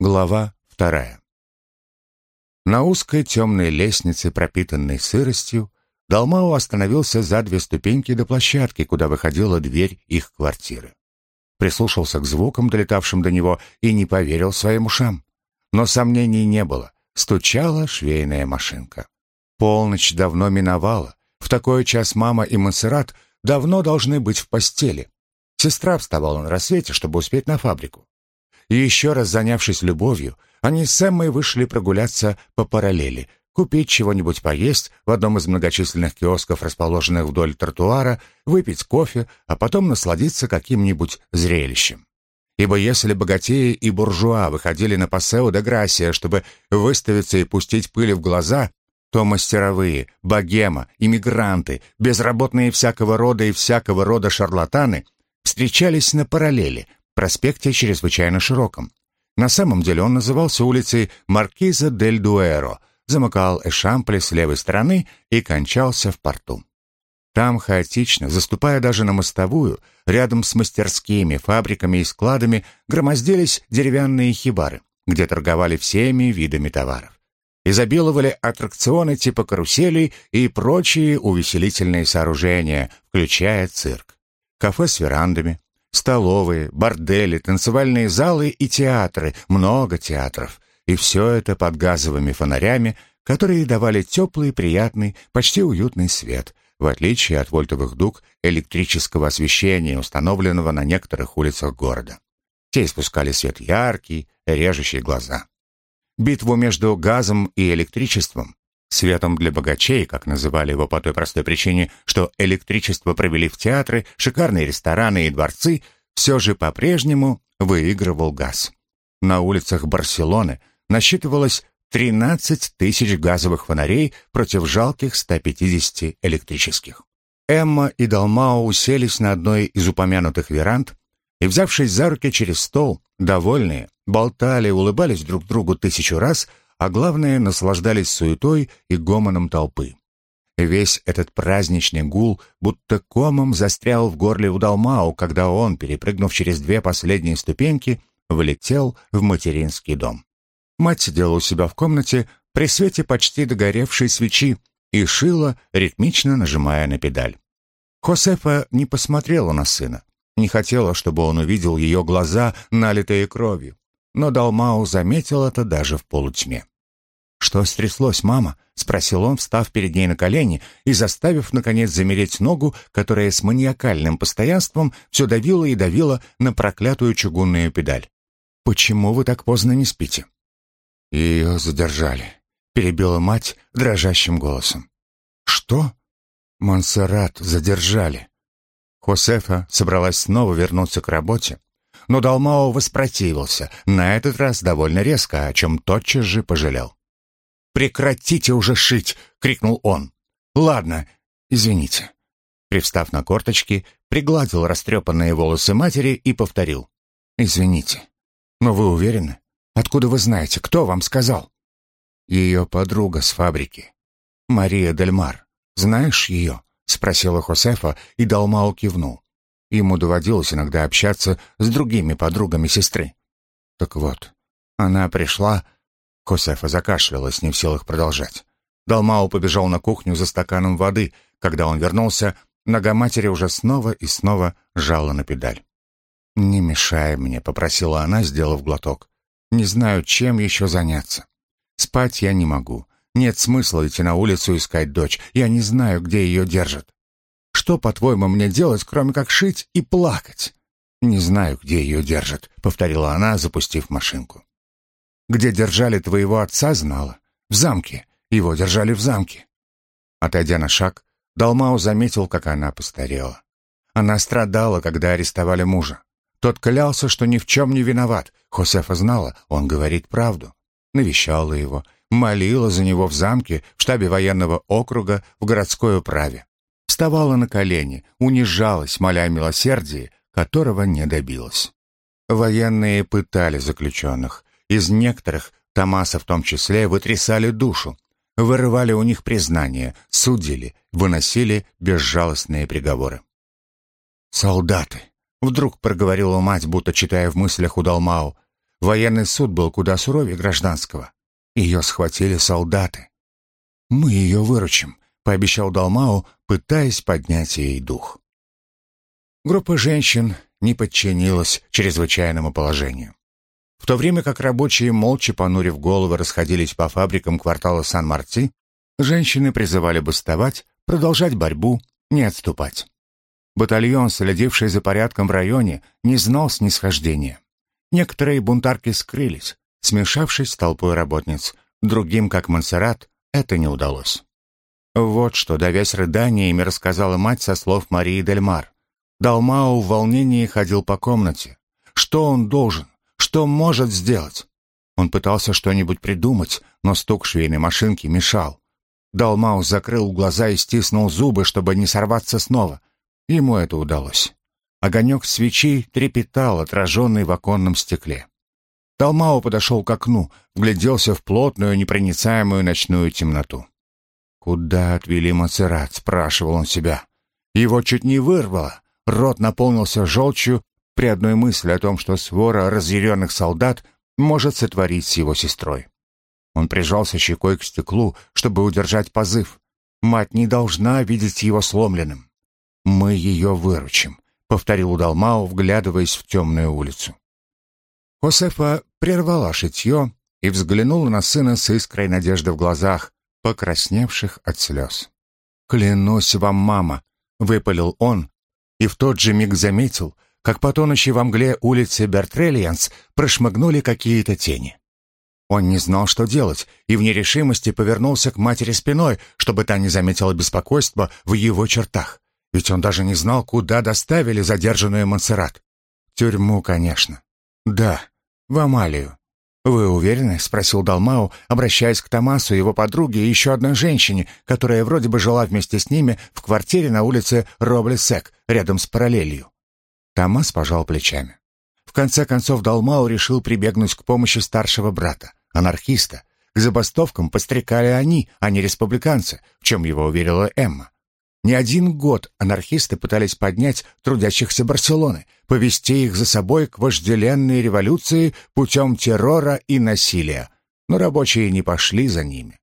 Глава вторая. На узкой темной лестнице, пропитанной сыростью, Далмау остановился за две ступеньки до площадки, куда выходила дверь их квартиры. Прислушался к звукам, долетавшим до него, и не поверил своим ушам. Но сомнений не было. Стучала швейная машинка. Полночь давно миновала. В такой час мама и Монсеррат давно должны быть в постели. Сестра вставала на рассвете, чтобы успеть на фабрику. И еще раз занявшись любовью, они с Эммой вышли прогуляться по параллели, купить чего-нибудь поесть в одном из многочисленных киосков, расположенных вдоль тротуара, выпить кофе, а потом насладиться каким-нибудь зрелищем. Ибо если богатеи и буржуа выходили на Пассео де Грасия, чтобы выставиться и пустить пыли в глаза, то мастеровые, богема, иммигранты, безработные всякого рода и всякого рода шарлатаны встречались на параллели, проспекте чрезвычайно широком. На самом деле он назывался улицей Маркиза дель Дуэро, замыкал Эшампле с левой стороны и кончался в порту. Там хаотично, заступая даже на мостовую, рядом с мастерскими, фабриками и складами громоздились деревянные хибары, где торговали всеми видами товаров. Изобиловали аттракционы типа каруселей и прочие увеселительные сооружения, включая цирк. Кафе с верандами, Столовые, бордели, танцевальные залы и театры, много театров. И все это под газовыми фонарями, которые давали теплый, приятный, почти уютный свет, в отличие от вольтовых дуг электрического освещения, установленного на некоторых улицах города. Те испускали свет яркий, режущий глаза. Битву между газом и электричеством, светом для богачей, как называли его по той простой причине, что электричество провели в театры, шикарные рестораны и дворцы, все же по-прежнему выигрывал газ. На улицах Барселоны насчитывалось 13 тысяч газовых фонарей против жалких 150 электрических. Эмма и Далмао уселись на одной из упомянутых веранд и, взявшись за руки через стол, довольные, болтали, улыбались друг другу тысячу раз – а главное, наслаждались суетой и гомоном толпы. Весь этот праздничный гул будто комом застрял в горле у Далмау, когда он, перепрыгнув через две последние ступеньки, влетел в материнский дом. Мать сидела у себя в комнате при свете почти догоревшей свечи и шила, ритмично нажимая на педаль. Хосефа не посмотрела на сына, не хотела, чтобы он увидел ее глаза, налитые кровью но Далмау заметил это даже в полутьме. «Что стряслось, мама?» — спросил он, встав перед ней на колени и заставив, наконец, замереть ногу, которая с маниакальным постоянством все давила и давила на проклятую чугунную педаль. «Почему вы так поздно не спите?» «Ее задержали», — перебила мать дрожащим голосом. «Что?» «Монсеррат задержали». Хосефа собралась снова вернуться к работе, но Далмао воспротивился, на этот раз довольно резко, о чем тотчас же пожалел. «Прекратите уже шить!» — крикнул он. «Ладно, извините». Привстав на корточки, пригладил растрепанные волосы матери и повторил. «Извините. Но вы уверены? Откуда вы знаете? Кто вам сказал?» «Ее подруга с фабрики. Мария Дельмар. Знаешь ее?» — спросила Хосефа, и Далмао кивнул. Ему доводилось иногда общаться с другими подругами сестры. Так вот, она пришла... Косефа закашлялась, не в силах продолжать. Далмау побежал на кухню за стаканом воды. Когда он вернулся, нога матери уже снова и снова жала на педаль. «Не мешай мне», — попросила она, сделав глоток. «Не знаю, чем еще заняться. Спать я не могу. Нет смысла идти на улицу искать дочь. Я не знаю, где ее держат. Что, по-твоему, мне делать, кроме как шить и плакать? Не знаю, где ее держат, повторила она, запустив машинку. Где держали твоего отца, знала. В замке. Его держали в замке. Отойдя на шаг, Далмау заметил, как она постарела. Она страдала, когда арестовали мужа. Тот клялся, что ни в чем не виноват. Хосефа знала, он говорит правду. Навещала его, молила за него в замке, в штабе военного округа, в городской управе вставала на колени, унижалась, моля о милосердии, которого не добилась. Военные пытали заключенных. Из некоторых, Томаса в том числе, вытрясали душу, вырывали у них признание, судили, выносили безжалостные приговоры. «Солдаты!» — вдруг проговорила мать, будто читая в мыслях у Далмау. Военный суд был куда суровее гражданского. Ее схватили солдаты. «Мы ее выручим», — пообещал Далмау, пытаясь поднять ей дух. Группа женщин не подчинилась чрезвычайному положению. В то время как рабочие, молча понурив головы, расходились по фабрикам квартала Сан-Марти, женщины призывали бастовать, продолжать борьбу, не отступать. Батальон, следивший за порядком в районе, не знал снисхождения. Некоторые бунтарки скрылись, смешавшись с толпой работниц. Другим, как Монсеррат, это не удалось. Вот что, давясь рыданиями, рассказала мать со слов Марии Дельмар. Далмау в волнении ходил по комнате. Что он должен? Что может сделать? Он пытался что-нибудь придумать, но стук швейной машинки мешал. Далмау закрыл глаза и стиснул зубы, чтобы не сорваться снова. Ему это удалось. Огонек свечи трепетал, отраженный в оконном стекле. Талмао подошел к окну, вгляделся в плотную, непроницаемую ночную темноту. «Куда отвели Мацерат?» — спрашивал он себя. Его чуть не вырвало. Рот наполнился желчью при одной мысли о том, что свора разъяренных солдат может сотворить с его сестрой. Он прижался щекой к стеклу, чтобы удержать позыв. Мать не должна видеть его сломленным. «Мы ее выручим», — повторил Далмау, вглядываясь в темную улицу. Хосефа прервала шитье и взглянула на сына с искрой надежды в глазах, покрасневших от слез. «Клянусь вам, мама!» — выпалил он, и в тот же миг заметил, как по тонущей во мгле улице Бертрельянс прошмыгнули какие-то тени. Он не знал, что делать, и в нерешимости повернулся к матери спиной, чтобы та не заметила беспокойства в его чертах. Ведь он даже не знал, куда доставили задержанную Монсеррат. Тюрьму, конечно. Да, в Амалию. «Вы уверены?» — спросил Далмау, обращаясь к Томасу, его подруге и еще одной женщине, которая вроде бы жила вместе с ними в квартире на улице Роблесек, рядом с параллелью. Томас пожал плечами. В конце концов Далмау решил прибегнуть к помощи старшего брата, анархиста. К забастовкам пострекали они, а не республиканцы, в чем его уверила Эмма. Не один год анархисты пытались поднять трудящихся Барселоны, повести их за собой к вожделенной революции путем террора и насилия, но рабочие не пошли за ними.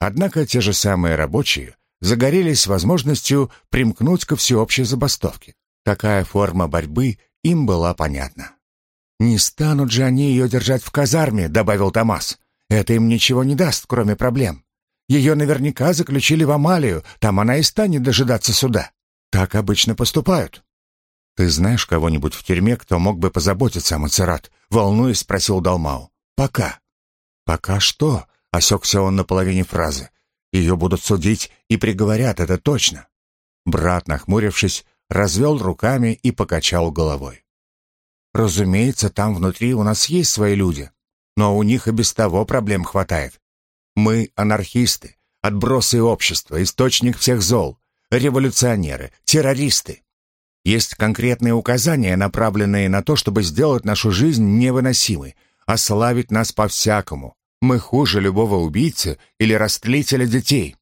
Однако те же самые рабочие загорелись возможностью примкнуть ко всеобщей забастовке. Такая форма борьбы им была понятна. «Не станут же они ее держать в казарме», — добавил Томас. «Это им ничего не даст, кроме проблем. Ее наверняка заключили в Амалию, там она и станет дожидаться суда. Так обычно поступают». «Ты знаешь кого-нибудь в тюрьме, кто мог бы позаботиться о Мацерат?» — волнуясь, спросил Далмау. «Пока». «Пока что?» — осекся он на половине фразы. «Ее будут судить и приговорят, это точно». Брат, нахмурившись, развел руками и покачал головой. «Разумеется, там внутри у нас есть свои люди, но у них и без того проблем хватает. Мы анархисты, отбросы общества, источник всех зол, революционеры, террористы. Есть конкретные указания, направленные на то, чтобы сделать нашу жизнь невыносимой, ославить нас по-всякому. Мы хуже любого убийцы или растлителя детей.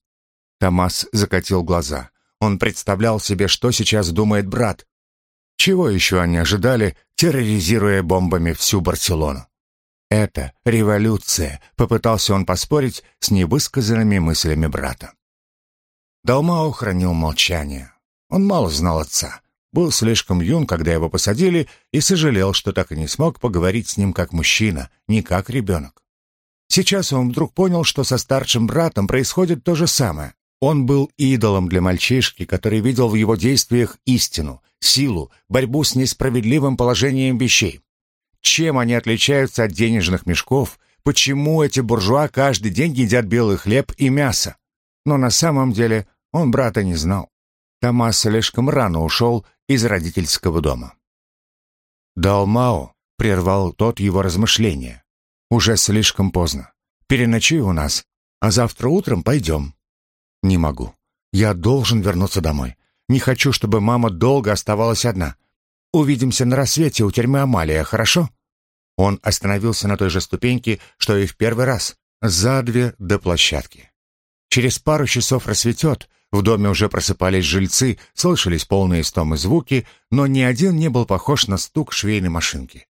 Томас закатил глаза. Он представлял себе, что сейчас думает брат. Чего еще они ожидали, терроризируя бомбами всю Барселону? Это революция, попытался он поспорить с невысказанными мыслями брата. Далмао хранил молчание. Он мало знал отца, был слишком юн, когда его посадили, и сожалел, что так и не смог поговорить с ним как мужчина, не как ребенок. Сейчас он вдруг понял, что со старшим братом происходит то же самое. Он был идолом для мальчишки, который видел в его действиях истину, силу, борьбу с несправедливым положением вещей. Чем они отличаются от денежных мешков? Почему эти буржуа каждый день едят белый хлеб и мясо? Но на самом деле он брата не знал. Томас слишком рано ушел из родительского дома. Далмао прервал тот его размышления. «Уже слишком поздно. Переночуй у нас, а завтра утром пойдем». «Не могу. Я должен вернуться домой. Не хочу, чтобы мама долго оставалась одна. Увидимся на рассвете у тюрьмы Амалия, хорошо?» Он остановился на той же ступеньке, что и в первый раз, за две до площадки. Через пару часов рассветет, в доме уже просыпались жильцы, слышались полные стомы звуки, но ни один не был похож на стук швейной машинки.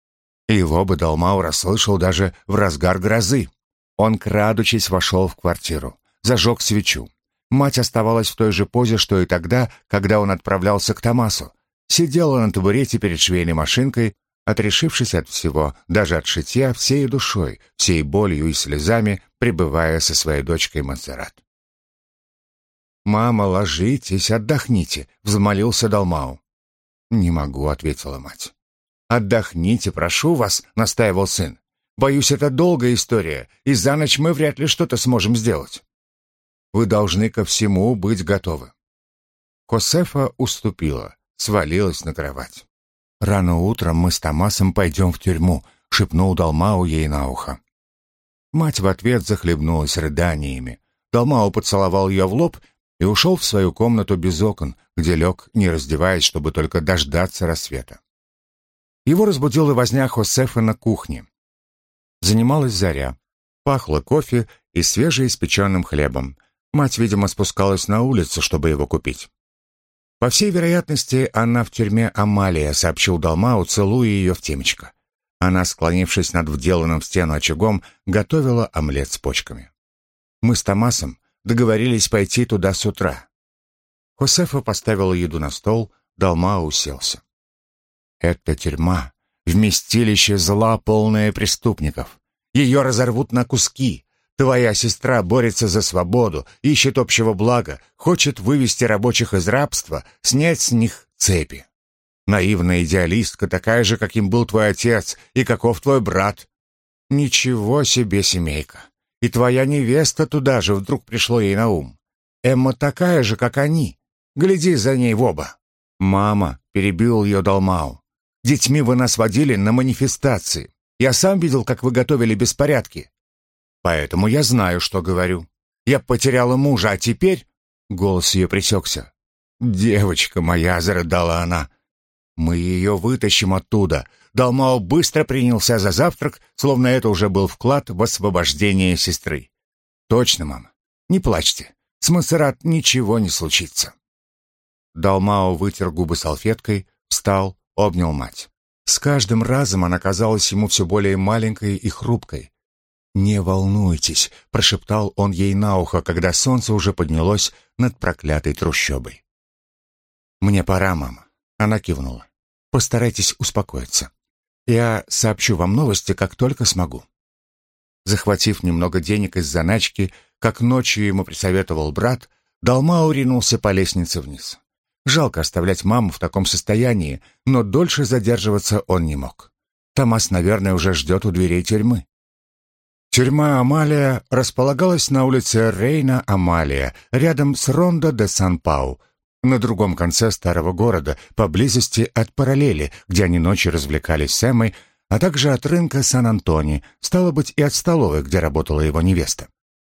Его бы Далмау расслышал даже в разгар грозы. Он, крадучись, вошел в квартиру, зажег свечу. Мать оставалась в той же позе, что и тогда, когда он отправлялся к Томасу. Сидела на табурете перед швейной машинкой, отрешившись от всего, даже от шитья, всей душой, всей болью и слезами, пребывая со своей дочкой Монсеррат. «Мама, ложитесь, отдохните», — взмолился Далмау. «Не могу», — ответила мать. «Отдохните, прошу вас», — настаивал сын. «Боюсь, это долгая история, и за ночь мы вряд ли что-то сможем сделать. Вы должны ко всему быть готовы». Косефа уступила, свалилась на кровать. «Рано утром мы с Томасом пойдем в тюрьму», — шепнул Далмау ей на ухо. Мать в ответ захлебнулась рыданиями. Далмау поцеловал ее в лоб и ушел в свою комнату без окон, где лег, не раздеваясь, чтобы только дождаться рассвета. Его разбудила возня Хосефа на кухне. Занималась заря. Пахло кофе и свежеиспеченным хлебом. Мать, видимо, спускалась на улицу, чтобы его купить. По всей вероятности, она в тюрьме Амалия, сообщил Далмау, целуя ее в темечко. Она, склонившись над вделанным в стену очагом, готовила омлет с почками. Мы с Томасом договорились пойти туда с утра. Хосефа поставила еду на стол, Далма уселся. Это тюрьма, вместилище зла, полное преступников. Ее разорвут на куски. Твоя сестра борется за свободу, ищет общего блага, хочет вывести рабочих из рабства, снять с них цепи. Наивная идеалистка, такая же, каким был твой отец и каков твой брат. Ничего себе семейка. И твоя невеста туда же вдруг пришло ей на ум. Эмма такая же, как они. Гляди за ней в оба. Мама, перебил ее Далмау. Детьми вы нас водили на манифестации. Я сам видел, как вы готовили беспорядки. Поэтому я знаю, что говорю. Я потеряла мужа, а теперь...» Голос ее пресекся. «Девочка моя!» — зарыдала она. «Мы ее вытащим оттуда. Далмао быстро принялся за завтрак, словно это уже был вклад в освобождение сестры. «Точно, мама. Не плачьте. С Монсеррат ничего не случится». Далмао вытер губы салфеткой, встал, обнял мать. С каждым разом она казалась ему все более маленькой и хрупкой. «Не волнуйтесь», — прошептал он ей на ухо, когда солнце уже поднялось над проклятой трущобой. «Мне пора, мама», — она кивнула. «Постарайтесь успокоиться. Я сообщу вам новости, как только смогу». Захватив немного денег из заначки, как ночью ему присоветовал брат, Далмау ринулся по лестнице вниз. Жалко оставлять маму в таком состоянии, но дольше задерживаться он не мог. Томас, наверное, уже ждет у дверей тюрьмы. Тюрьма Амалия располагалась на улице Рейна Амалия, рядом с Рондо де Сан-Пау, на другом конце старого города, поблизости от параллели, где они ночью развлекались с Эммой, а также от рынка Сан-Антони, стало быть, и от столовой, где работала его невеста.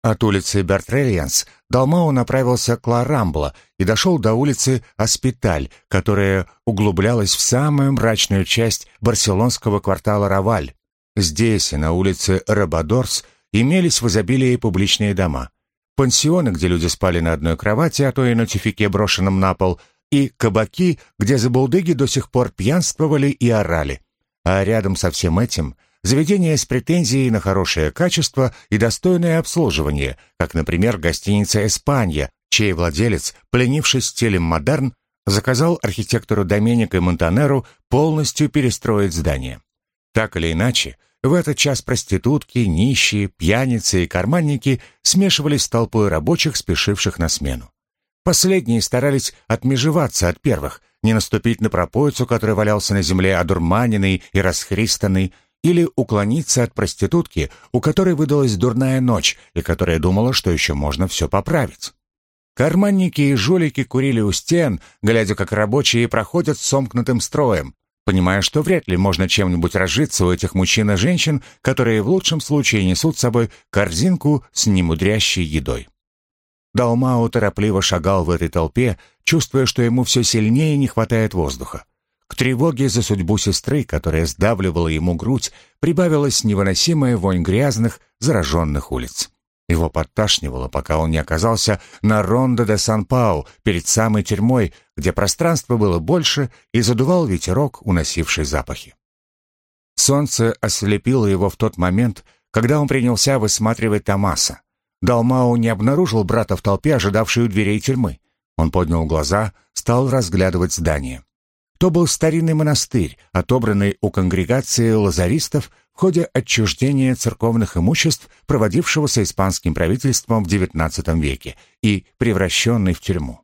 От улицы Бертрельянс Далмау направился к Ла и дошел до улицы Аспиталь, которая углублялась в самую мрачную часть барселонского квартала Раваль. Здесь на улице Рабадорс имелись в изобилии публичные дома пансионы, где люди спали на одной кровати, а то и на тюфике, брошенном на пол, и кабаки, где забулдыги до сих пор пьянствовали и орали. А рядом со всем этим заведения с претензией на хорошее качество и достойное обслуживание, как, например, гостиница «Эспанья», чей владелец, пленившись стилем модерн, заказал архитектору Доменико Монтанеру полностью перестроить здание. Так или иначе, в этот час проститутки, нищие, пьяницы и карманники смешивались с толпой рабочих, спешивших на смену. Последние старались отмежеваться от первых, не наступить на пропойцу, который валялся на земле одурманенный и расхристанный, или уклониться от проститутки, у которой выдалась дурная ночь и которая думала, что еще можно все поправить. Карманники и жулики курили у стен, глядя, как рабочие проходят сомкнутым строем, понимая, что вряд ли можно чем-нибудь разжиться у этих мужчин и женщин, которые в лучшем случае несут с собой корзинку с немудрящей едой. Далмау торопливо шагал в этой толпе, чувствуя, что ему все сильнее не хватает воздуха. К тревоге за судьбу сестры, которая сдавливала ему грудь, прибавилась невыносимая вонь грязных, зараженных улиц. Его подташнивало, пока он не оказался на Рондо де Сан-Пау, перед самой тюрьмой, где пространства было больше и задувал ветерок, уносивший запахи. Солнце ослепило его в тот момент, когда он принялся высматривать Томаса. Далмау не обнаружил брата в толпе, ожидавшей у дверей тюрьмы. Он поднял глаза, стал разглядывать здание. То был старинный монастырь, отобранный у конгрегации лазаристов в ходе отчуждения церковных имуществ, проводившегося испанским правительством в XIX веке и превращенный в тюрьму.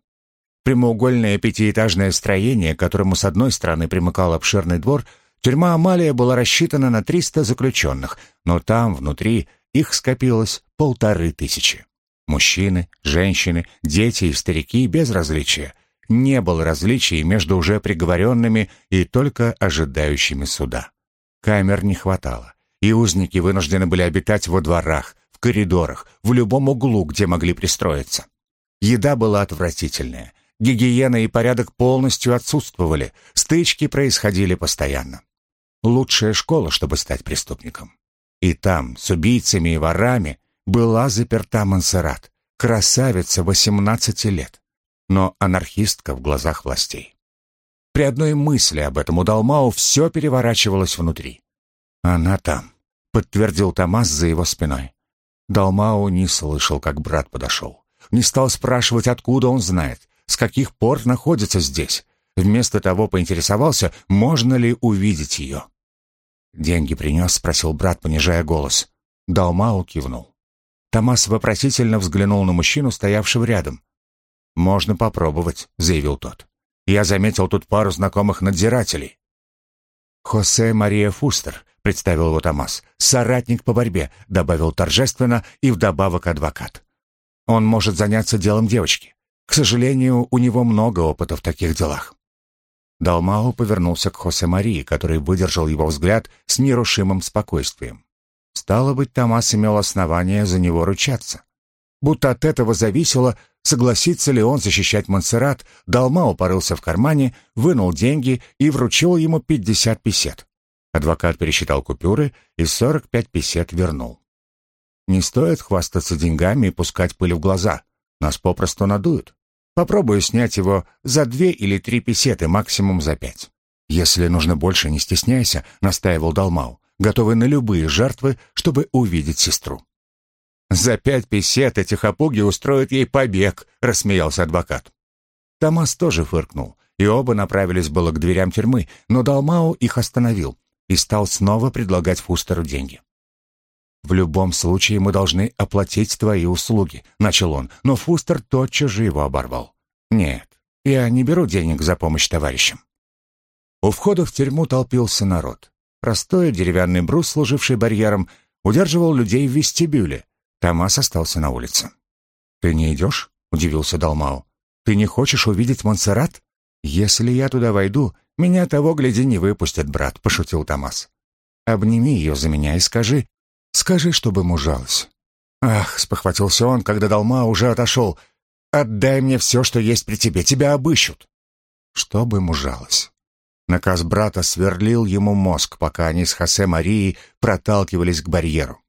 Прямоугольное пятиэтажное строение, которому с одной стороны примыкал обширный двор, тюрьма Амалия была рассчитана на 300 заключенных, но там, внутри, их скопилось полторы тысячи. Мужчины, женщины, дети и старики без различия. Не было различий между уже приговоренными и только ожидающими суда. Камер не хватало, и узники вынуждены были обитать во дворах, в коридорах, в любом углу, где могли пристроиться. Еда была отвратительная, гигиена и порядок полностью отсутствовали, стычки происходили постоянно. Лучшая школа, чтобы стать преступником. И там, с убийцами и ворами, была заперта Монсеррат, красавица 18 лет, но анархистка в глазах властей. При одной мысли об этом у Далмау все переворачивалось внутри. «Она там», — подтвердил Томас за его спиной. Далмау не слышал, как брат подошел. Не стал спрашивать, откуда он знает, с каких пор находится здесь. Вместо того поинтересовался, можно ли увидеть ее. «Деньги принес?» — спросил брат, понижая голос. Далмау кивнул. Томас вопросительно взглянул на мужчину, стоявшего рядом. «Можно попробовать», — заявил тот. «Я заметил тут пару знакомых надзирателей». «Хосе Мария Фустер», — представил его Томас. «Соратник по борьбе», — добавил торжественно и вдобавок адвокат. «Он может заняться делом девочки. К сожалению, у него много опыта в таких делах». Далмао повернулся к Хосе Марии, который выдержал его взгляд с нерушимым спокойствием. Стало быть, Томас имел основания за него ручаться. Будто от этого зависело, согласится ли он защищать Монсеррат, Далмао порылся в кармане, вынул деньги и вручил ему пятьдесят песет. Адвокат пересчитал купюры и сорок пять песет вернул. «Не стоит хвастаться деньгами и пускать пыль в глаза. Нас попросту надуют. Попробую снять его за две или три песеты, максимум за пять. Если нужно больше, не стесняйся», — настаивал Далмау готовый на любые жертвы, чтобы увидеть сестру. «За пять песет эти хапуги устроят ей побег», — рассмеялся адвокат. Томас тоже фыркнул, и оба направились было к дверям тюрьмы, но Далмау их остановил и стал снова предлагать Фустеру деньги. «В любом случае мы должны оплатить твои услуги», — начал он, но Фустер тотчас же его оборвал. «Нет, я не беру денег за помощь товарищам». У входа в тюрьму толпился народ. Простой деревянный брус, служивший барьером, удерживал людей в вестибюле. Томас остался на улице. «Ты не идешь?» — удивился Далмау. «Ты не хочешь увидеть Монсеррат? Если я туда войду, меня того, гляди, не выпустят, брат», — пошутил Томас. «Обними ее за меня и скажи, скажи, чтобы мужалась». «Ах», — спохватился он, когда Далмау уже отошел, «отдай мне все, что есть при тебе, тебя обыщут». «Чтобы мужалась». Наказ брата сверлил ему мозг, пока они с Хосе Марией проталкивались к барьеру.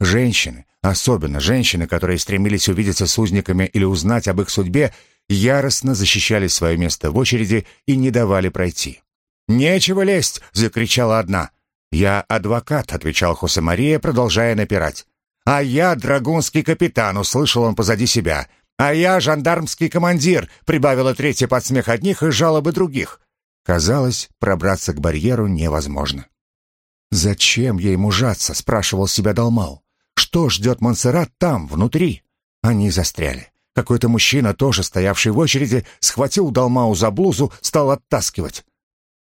Женщины, особенно женщины, которые стремились увидеться с узниками или узнать об их судьбе, яростно защищали свое место в очереди и не давали пройти. «Нечего лезть!» — закричала одна. «Я адвокат», — отвечал Хосе Мария, продолжая напирать. «А я драгунский капитан», — услышал он позади себя. «А я жандармский командир», — прибавила третья под смех одних и жалобы других. Казалось, пробраться к барьеру невозможно. «Зачем ей мужаться?» — спрашивал себя Далмау. «Что ждет Монсеррат там, внутри?» Они застряли. Какой-то мужчина, тоже стоявший в очереди, схватил Далмау за блузу, стал оттаскивать.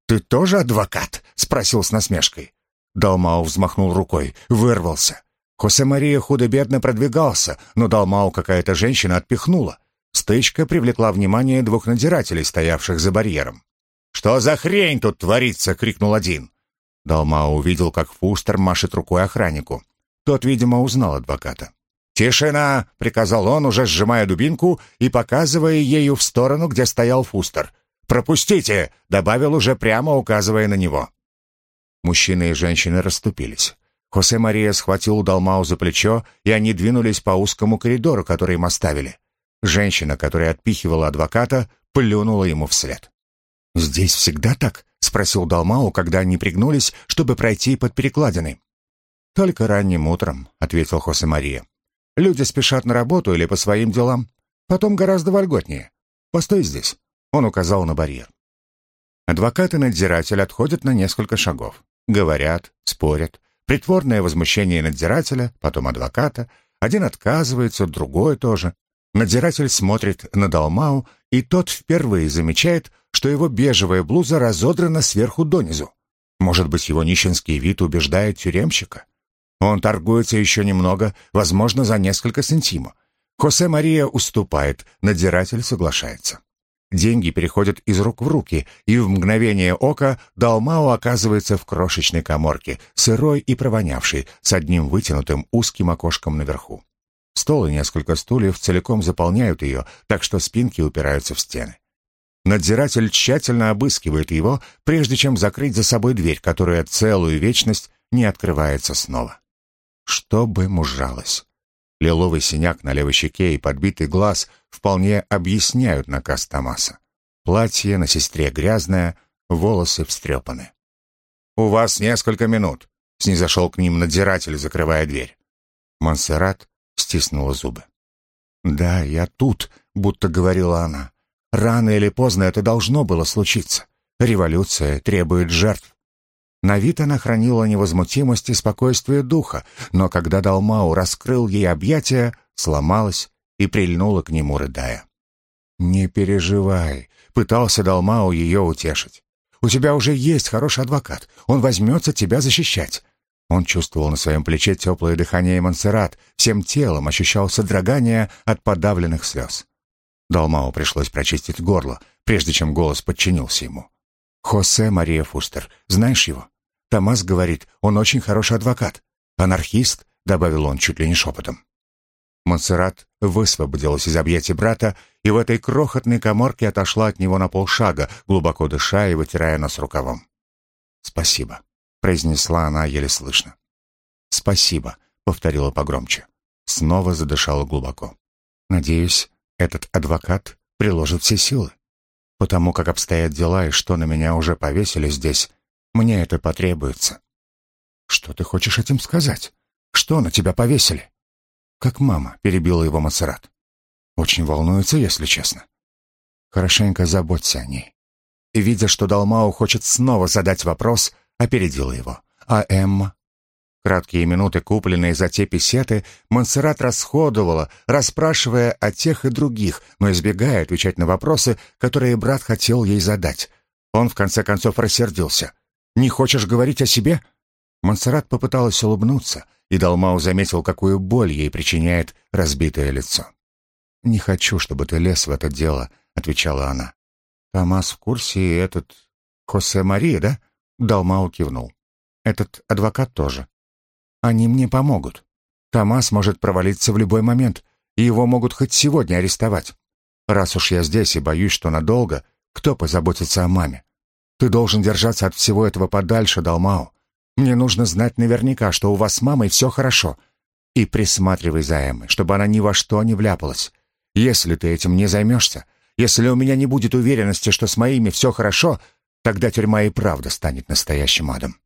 «Ты тоже адвокат?» — спросил с насмешкой. Далмау взмахнул рукой, вырвался. Хосе Мария худо-бедно продвигался, но Далмау какая-то женщина отпихнула. Стычка привлекла внимание двух надзирателей, стоявших за барьером. «Что за хрень тут творится?» — крикнул один. Далмао увидел, как Фустер машет рукой охраннику. Тот, видимо, узнал адвоката. «Тишина!» — приказал он, уже сжимая дубинку и показывая ею в сторону, где стоял Фустер. «Пропустите!» — добавил уже прямо, указывая на него. Мужчины и женщины расступились. Хосе Мария схватил Далмау за плечо, и они двинулись по узкому коридору, который им оставили. Женщина, которая отпихивала адвоката, плюнула ему вслед. «Здесь всегда так?» — спросил Далмау, когда они пригнулись, чтобы пройти под перекладиной. «Только ранним утром», — ответил Хосе Мария. «Люди спешат на работу или по своим делам. Потом гораздо вольготнее. Постой здесь», — он указал на барьер. Адвокат и надзиратель отходят на несколько шагов. Говорят, спорят. Притворное возмущение надзирателя, потом адвоката. Один отказывается, другой тоже. Надзиратель смотрит на Далмау, и тот впервые замечает, что его бежевая блуза разодрана сверху донизу. Может быть, его нищенский вид убеждает тюремщика? Он торгуется еще немного, возможно, за несколько сантимов. Хосе Мария уступает, надзиратель соглашается. Деньги переходят из рук в руки, и в мгновение ока Далмао оказывается в крошечной коморке, сырой и провонявшей, с одним вытянутым узким окошком наверху. Стол и несколько стульев целиком заполняют ее, так что спинки упираются в стены. Надзиратель тщательно обыскивает его, прежде чем закрыть за собой дверь, которая целую вечность не открывается снова. Что бы мужалось? Лиловый синяк на левой щеке и подбитый глаз вполне объясняют наказ Томаса. Платье на сестре грязное, волосы встрепаны. «У вас несколько минут», — снизошел к ним надзиратель, закрывая дверь. Монсеррат стиснула зубы. «Да, я тут», — будто говорила она. «Рано или поздно это должно было случиться. Революция требует жертв. На вид она хранила невозмутимость и спокойствие духа, но когда Далмау раскрыл ей объятия, сломалась и прильнула к нему, рыдая. «Не переживай», — пытался Далмау ее утешить. «У тебя уже есть хороший адвокат, он возьмется тебя защищать». Он чувствовал на своем плече теплое дыхание Монсеррат, всем телом ощущал содрогание от подавленных слез. Далмау пришлось прочистить горло, прежде чем голос подчинился ему. Хосе Мария Фустер. Знаешь его? Томас говорит, он очень хороший адвокат. Анархист, добавил он чуть ли не шепотом. Монсеррат высвободилась из объятий брата и в этой крохотной коморке отошла от него на полшага, глубоко дыша и вытирая нос рукавом. «Спасибо», — произнесла она еле слышно. «Спасибо», — повторила погромче. Снова задышала глубоко. «Надеюсь, этот адвокат приложит все силы. Потому как обстоят дела и что на меня уже повесили здесь, мне это потребуется. Что ты хочешь этим сказать? Что на тебя повесили? Как мама, перебила его Мацерат. Очень волнуется, если честно. Хорошенько заботься о ней. И, видя, что Далмау хочет снова задать вопрос, опередила его. А Эмма? Краткие минуты, купленные за те песеты, Монсеррат расходовала, расспрашивая о тех и других, но избегая отвечать на вопросы, которые брат хотел ей задать. Он в конце концов рассердился. «Не хочешь говорить о себе?» Монсеррат попыталась улыбнуться, и Далмау заметил, какую боль ей причиняет разбитое лицо. «Не хочу, чтобы ты лез в это дело», — отвечала она. «Томас в курсе, и этот... Хосе Мария, да?» Далмау кивнул. «Этот адвокат тоже. Они мне помогут. Томас может провалиться в любой момент, и его могут хоть сегодня арестовать. Раз уж я здесь и боюсь, что надолго, кто позаботится о маме? Ты должен держаться от всего этого подальше, Далмау. Мне нужно знать наверняка, что у вас с мамой все хорошо. И присматривай за Эммой, чтобы она ни во что не вляпалась. Если ты этим не займешься, если у меня не будет уверенности, что с моими все хорошо, тогда тюрьма и правда станет настоящим адом.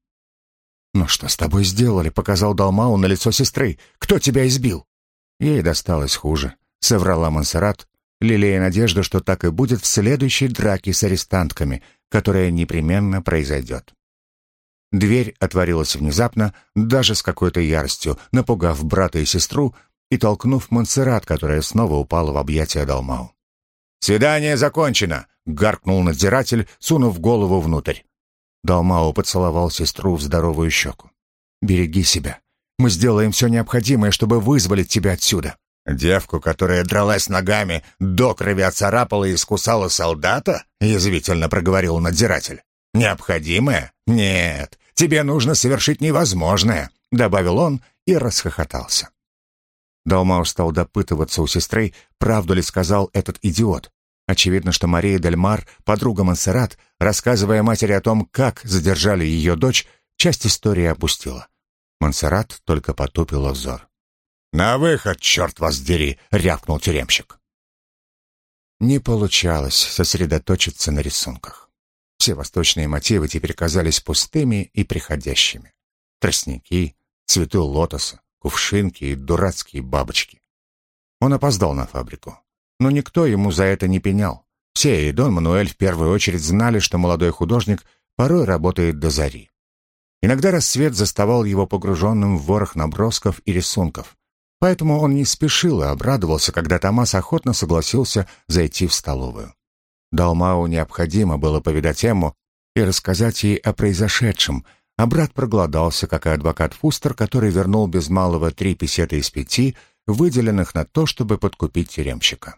«Ну что с тобой сделали?» — показал Далмау на лицо сестры. «Кто тебя избил?» Ей досталось хуже. Соврала Монсеррат, лелея надежду, что так и будет в следующей драке с арестантками, которая непременно произойдет. Дверь отворилась внезапно, даже с какой-то яростью, напугав брата и сестру и толкнув Монсеррат, которая снова упала в объятия Далмау. «Свидание закончено!» — гаркнул надзиратель, сунув голову внутрь. Далмао поцеловал сестру в здоровую щеку. «Береги себя. Мы сделаем все необходимое, чтобы вызволить тебя отсюда». «Девку, которая дралась ногами, до крови оцарапала и искусала солдата?» — язвительно проговорил надзиратель. «Необходимое? Нет, тебе нужно совершить невозможное», — добавил он и расхохотался. Далмау стал допытываться у сестры, правду ли сказал этот идиот. Очевидно, что Мария Дельмар, подруга Монсеррат, рассказывая матери о том, как задержали ее дочь, часть истории опустила. Монсеррат только потупила взор. «На выход, черт вас дери!» — рявкнул тюремщик. Не получалось сосредоточиться на рисунках. Все восточные мотивы теперь казались пустыми и приходящими. Тростники, цветы лотоса, кувшинки и дурацкие бабочки. Он опоздал на фабрику. Но никто ему за это не пенял. Все, и Дон Мануэль в первую очередь знали, что молодой художник порой работает до зари. Иногда рассвет заставал его погруженным в ворох набросков и рисунков. Поэтому он не спешил и обрадовался, когда Томас охотно согласился зайти в столовую. Далмау необходимо было повидать Эмму и рассказать ей о произошедшем, а брат проголодался, как и адвокат Фустер, который вернул без малого три песета из пяти, выделенных на то, чтобы подкупить тюремщика.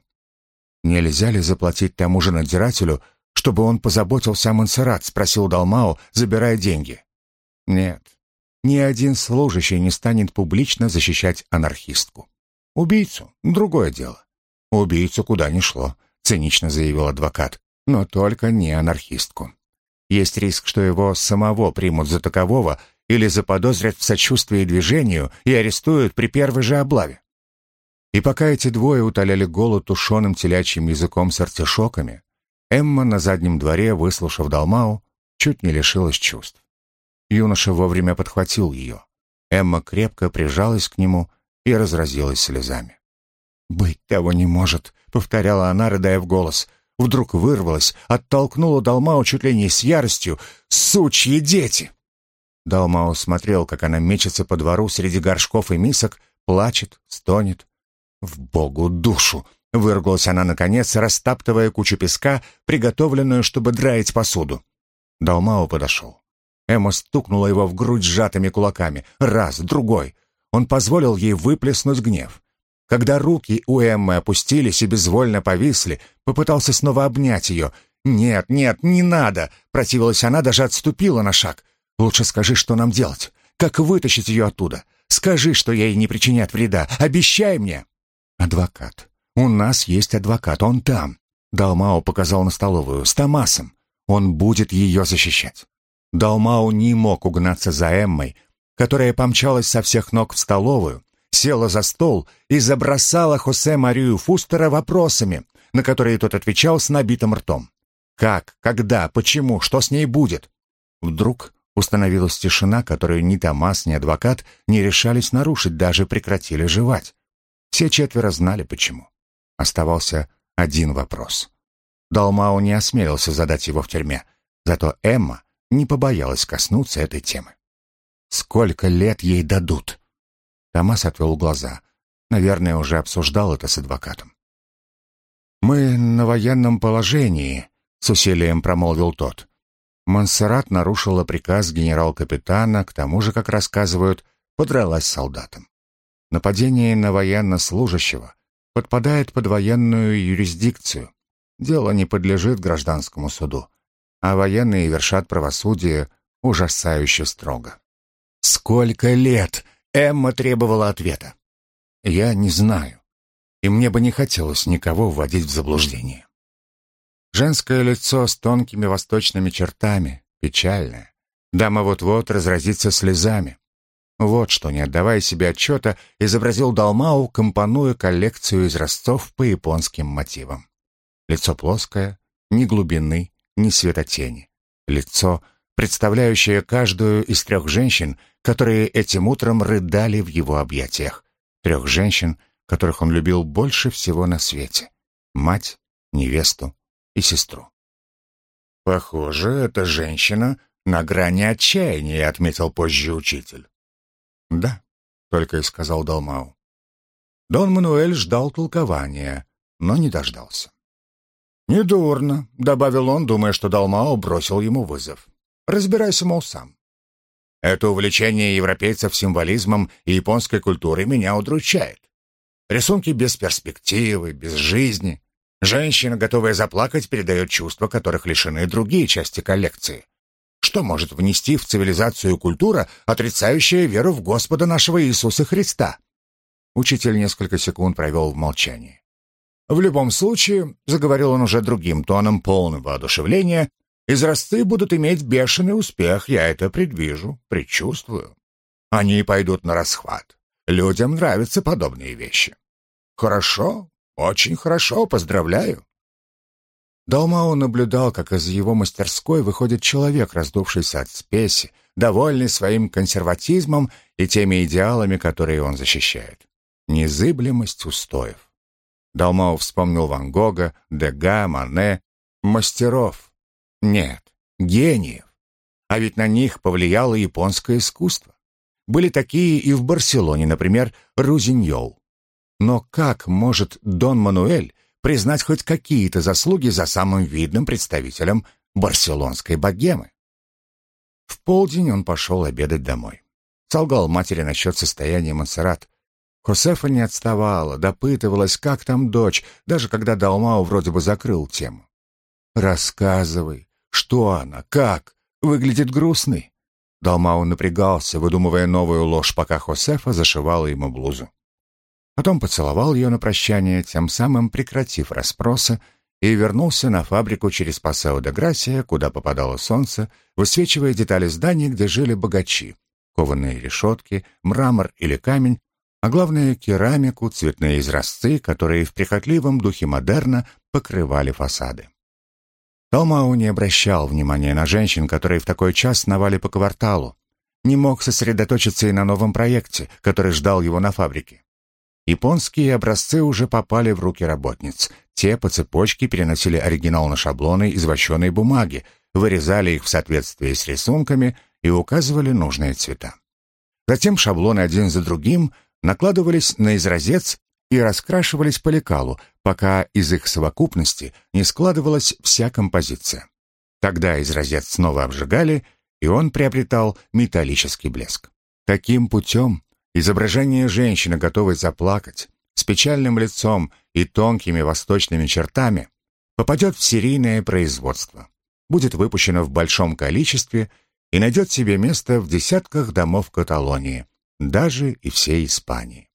«Нельзя ли заплатить тому же надзирателю, чтобы он позаботился о Монсеррат?» — спросил Далмао, забирая деньги. Нет, ни один служащий не станет публично защищать анархистку. Убийцу — другое дело. Убийцу куда ни шло, цинично заявил адвокат, но только не анархистку. Есть риск, что его самого примут за такового или заподозрят в сочувствии движению и арестуют при первой же облаве. И пока эти двое утоляли голод тушеным телячьим языком с артишоками, Эмма на заднем дворе, выслушав Далмау, чуть не лишилась чувств. Юноша вовремя подхватил ее. Эмма крепко прижалась к нему и разразилась слезами. «Быть того не может», — повторяла она, рыдая в голос. Вдруг вырвалась, оттолкнула Далмау чуть ли не с яростью. «Сучьи дети!» Далмау смотрел, как она мечется по двору среди горшков и мисок, плачет, стонет. «В Богу душу!» — вырвалась она, наконец, растаптывая кучу песка, приготовленную, чтобы драить посуду. Далмау подошел. Эмма стукнула его в грудь сжатыми кулаками. Раз, другой. Он позволил ей выплеснуть гнев. Когда руки у Эммы опустились и безвольно повисли, попытался снова обнять ее. «Нет, нет, не надо!» Противилась она, даже отступила на шаг. «Лучше скажи, что нам делать. Как вытащить ее оттуда? Скажи, что ей не причинят вреда. Обещай мне!» «Адвокат. У нас есть адвокат. Он там». Далмао показал на столовую. «С Томасом. Он будет ее защищать. Далмау не мог угнаться за Эммой, которая помчалась со всех ног в столовую, села за стол и забросала Хосе Марию Фустера вопросами, на которые тот отвечал с набитым ртом. Как, когда, почему, что с ней будет? Вдруг установилась тишина, которую ни Томас, ни адвокат не решались нарушить, даже прекратили жевать. Все четверо знали почему. Оставался один вопрос. Далмау не осмелился задать его в тюрьме, зато Эмма не побоялась коснуться этой темы. Сколько лет ей дадут? Томас отвел глаза. Наверное, уже обсуждал это с адвокатом. «Мы на военном положении», — с усилием промолвил тот. Монсеррат нарушила приказ генерал-капитана, к тому же, как рассказывают, подралась с солдатом. Нападение на военнослужащего подпадает под военную юрисдикцию. Дело не подлежит гражданскому суду а военные вершат правосудие ужасающе строго. «Сколько лет?» — Эмма требовала ответа. «Я не знаю, и мне бы не хотелось никого вводить в заблуждение». Женское лицо с тонкими восточными чертами, печальное. Дама вот-вот разразится слезами. Вот что, не отдавая себе отчета, изобразил Далмау, компонуя коллекцию изразцов по японским мотивам. Лицо плоское, ни глубины, ни светотени. Лицо, представляющее каждую из трех женщин, которые этим утром рыдали в его объятиях. Трех женщин, которых он любил больше всего на свете. Мать, невесту и сестру. «Похоже, эта женщина на грани отчаяния», — отметил позже учитель. «Да», — только и сказал Далмау. Дон Мануэль ждал толкования, но не дождался. «Недурно», — добавил он, думая, что Далмао бросил ему вызов. «Разбирайся, мол, сам». Это увлечение европейцев символизмом и японской культурой меня удручает. Рисунки без перспективы, без жизни. Женщина, готовая заплакать, передает чувства, которых лишены другие части коллекции. Что может внести в цивилизацию культура, отрицающая веру в Господа нашего Иисуса Христа? Учитель несколько секунд провел в молчании. В любом случае, заговорил он уже другим тоном, полным воодушевления, израсты будут иметь бешеный успех, я это предвижу, предчувствую. Они пойдут на расхват. Людям нравятся подобные вещи. Хорошо, очень хорошо, поздравляю. Далмао наблюдал, как из его мастерской выходит человек, раздувшийся от спеси, довольный своим консерватизмом и теми идеалами, которые он защищает. Незыблемость устоев. Далмао вспомнил Ван Гога, Дега, Мане, мастеров. Нет, гениев. А ведь на них повлияло японское искусство. Были такие и в Барселоне, например, Рузиньол. Но как может Дон Мануэль признать хоть какие-то заслуги за самым видным представителем барселонской богемы? В полдень он пошел обедать домой. Солгал матери насчет состояния Монсеррат. Хосефа не отставала, допытывалась, как там дочь, даже когда Далмау вроде бы закрыл тему. «Рассказывай, что она, как? Выглядит грустной». Далмау напрягался, выдумывая новую ложь, пока Хосефа зашивала ему блузу. Потом поцеловал ее на прощание, тем самым прекратив расспросы, и вернулся на фабрику через Пасео де Грасия, куда попадало солнце, высвечивая детали зданий, где жили богачи. Кованые решетки, мрамор или камень, а главное — керамику, цветные изразцы, которые в прихотливом духе модерна покрывали фасады. Томау не обращал внимания на женщин, которые в такой час сновали по кварталу. Не мог сосредоточиться и на новом проекте, который ждал его на фабрике. Японские образцы уже попали в руки работниц. Те по цепочке переносили оригинал на шаблоны из вощеной бумаги, вырезали их в соответствии с рисунками и указывали нужные цвета. Затем шаблоны один за другим накладывались на изразец и раскрашивались по лекалу, пока из их совокупности не складывалась вся композиция. Тогда изразец снова обжигали, и он приобретал металлический блеск. Таким путем изображение женщины, готовой заплакать, с печальным лицом и тонкими восточными чертами, попадет в серийное производство, будет выпущено в большом количестве и найдет себе место в десятках домов Каталонии, даже и всей Испании.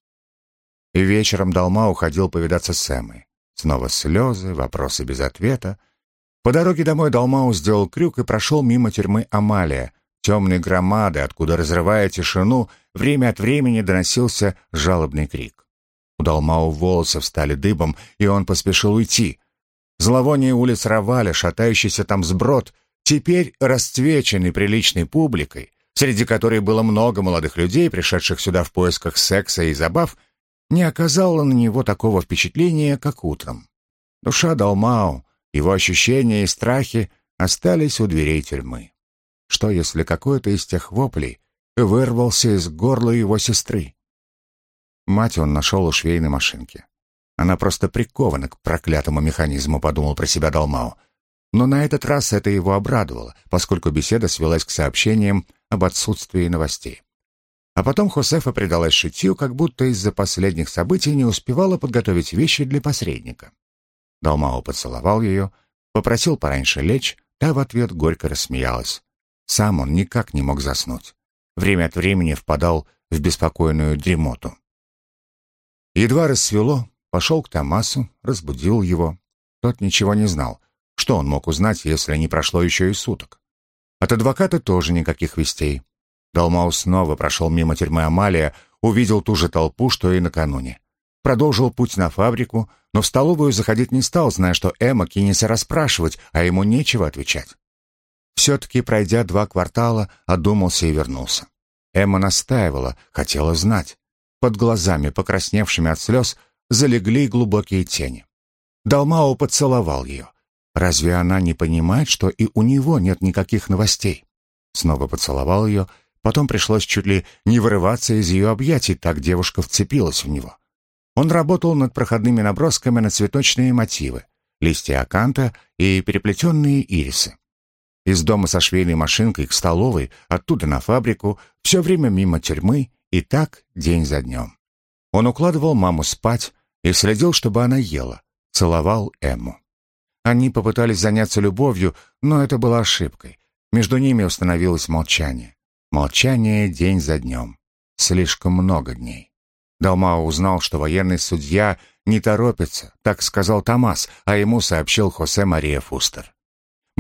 И вечером Далма уходил повидаться с Эммой. Снова слезы, вопросы без ответа. По дороге домой Далмау сделал крюк и прошел мимо тюрьмы Амалия, темной громады, откуда, разрывая тишину, время от времени доносился жалобный крик. У Далмау волосы встали дыбом, и он поспешил уйти. Зловоние улиц Раваля, шатающийся там сброд, теперь расцвеченный приличной публикой, среди которой было много молодых людей, пришедших сюда в поисках секса и забав, не оказало на него такого впечатления, как утром. Душа Далмау, его ощущения и страхи остались у дверей тюрьмы. Что, если какой-то из тех воплей вырвался из горла его сестры? Мать он нашел у швейной машинки. Она просто прикована к проклятому механизму, подумал про себя Далмау. Но на этот раз это его обрадовало, поскольку беседа свелась к сообщениям об отсутствии новостей. А потом Хосефа предалась шитью, как будто из-за последних событий не успевала подготовить вещи для посредника. Далмао поцеловал ее, попросил пораньше лечь, та в ответ горько рассмеялась. Сам он никак не мог заснуть. Время от времени впадал в беспокойную дремоту. Едва рассвело, пошел к Томасу, разбудил его. Тот ничего не знал. Что он мог узнать, если не прошло еще и суток? От адвоката тоже никаких вестей. Далмау снова прошел мимо тюрьмы Амалия, увидел ту же толпу, что и накануне. Продолжил путь на фабрику, но в столовую заходить не стал, зная, что Эмма кинется расспрашивать, а ему нечего отвечать. Все-таки, пройдя два квартала, одумался и вернулся. Эмма настаивала, хотела знать. Под глазами, покрасневшими от слез, залегли глубокие тени. Далмао поцеловал ее. Разве она не понимает, что и у него нет никаких новостей? Снова поцеловал ее, потом пришлось чуть ли не вырываться из ее объятий, так девушка вцепилась в него. Он работал над проходными набросками на цветочные мотивы, листья аканта и переплетенные ирисы. Из дома со швейной машинкой к столовой, оттуда на фабрику, все время мимо тюрьмы, и так день за днем. Он укладывал маму спать и следил, чтобы она ела, целовал Эмму. Они попытались заняться любовью, но это было ошибкой. Между ними установилось молчание. Молчание день за днем. Слишком много дней. Далмао узнал, что военный судья не торопится, так сказал Томас, а ему сообщил Хосе Мария Фустер.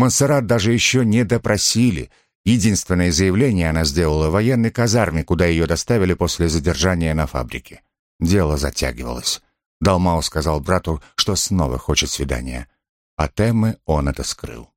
Монсеррат даже еще не допросили. Единственное заявление она сделала в военной казарме, куда ее доставили после задержания на фабрике. Дело затягивалось. Далмао сказал брату, что снова хочет свидания. От Эммы он это скрыл.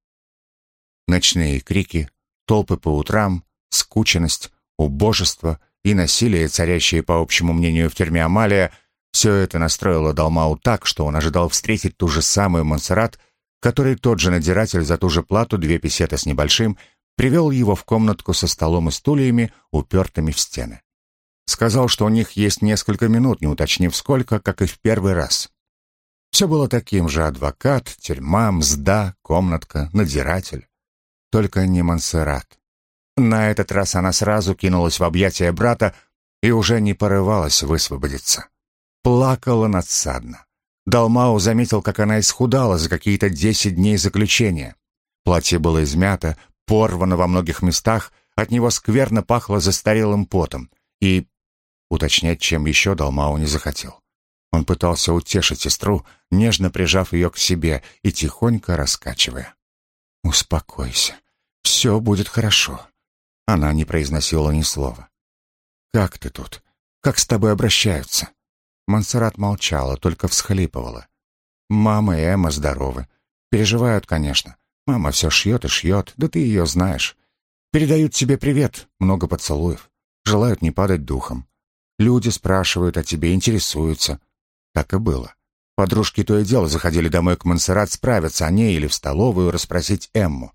Ночные крики, толпы по утрам, скученность, убожество и насилие, царящее, по общему мнению, в тюрьме Амалия, все это настроило Далмау так, что он ожидал встретить ту же самую Монсеррат, который тот же надиратель за ту же плату, две песеты с небольшим, привел его в комнатку со столом и стульями, упертыми в стены. Сказал, что у них есть несколько минут, не уточнив сколько, как и в первый раз. Все было таким же — адвокат, тюрьма, мзда, комнатка, надзиратель. Только не Монсеррат. На этот раз она сразу кинулась в объятия брата и уже не порывалась высвободиться. Плакала надсадно. Далмау заметил, как она исхудала за какие-то десять дней заключения. Платье было измято, порвано во многих местах, от него скверно пахло застарелым потом. И уточнять, чем еще Далмау не захотел. Он пытался утешить сестру, нежно прижав ее к себе и тихонько раскачивая. «Успокойся, все будет хорошо». Она не произносила ни слова. «Как ты тут? Как с тобой обращаются?» Монсеррат молчала, только всхлипывала. «Мама и Эмма здоровы. Переживают, конечно. Мама все шьет и шьет, да ты ее знаешь. Передают тебе привет, много поцелуев. Желают не падать духом. Люди спрашивают о тебе, интересуются. Так и было. Подружки то и дело заходили домой к Монсеррат справиться о ней или в столовую расспросить Эмму.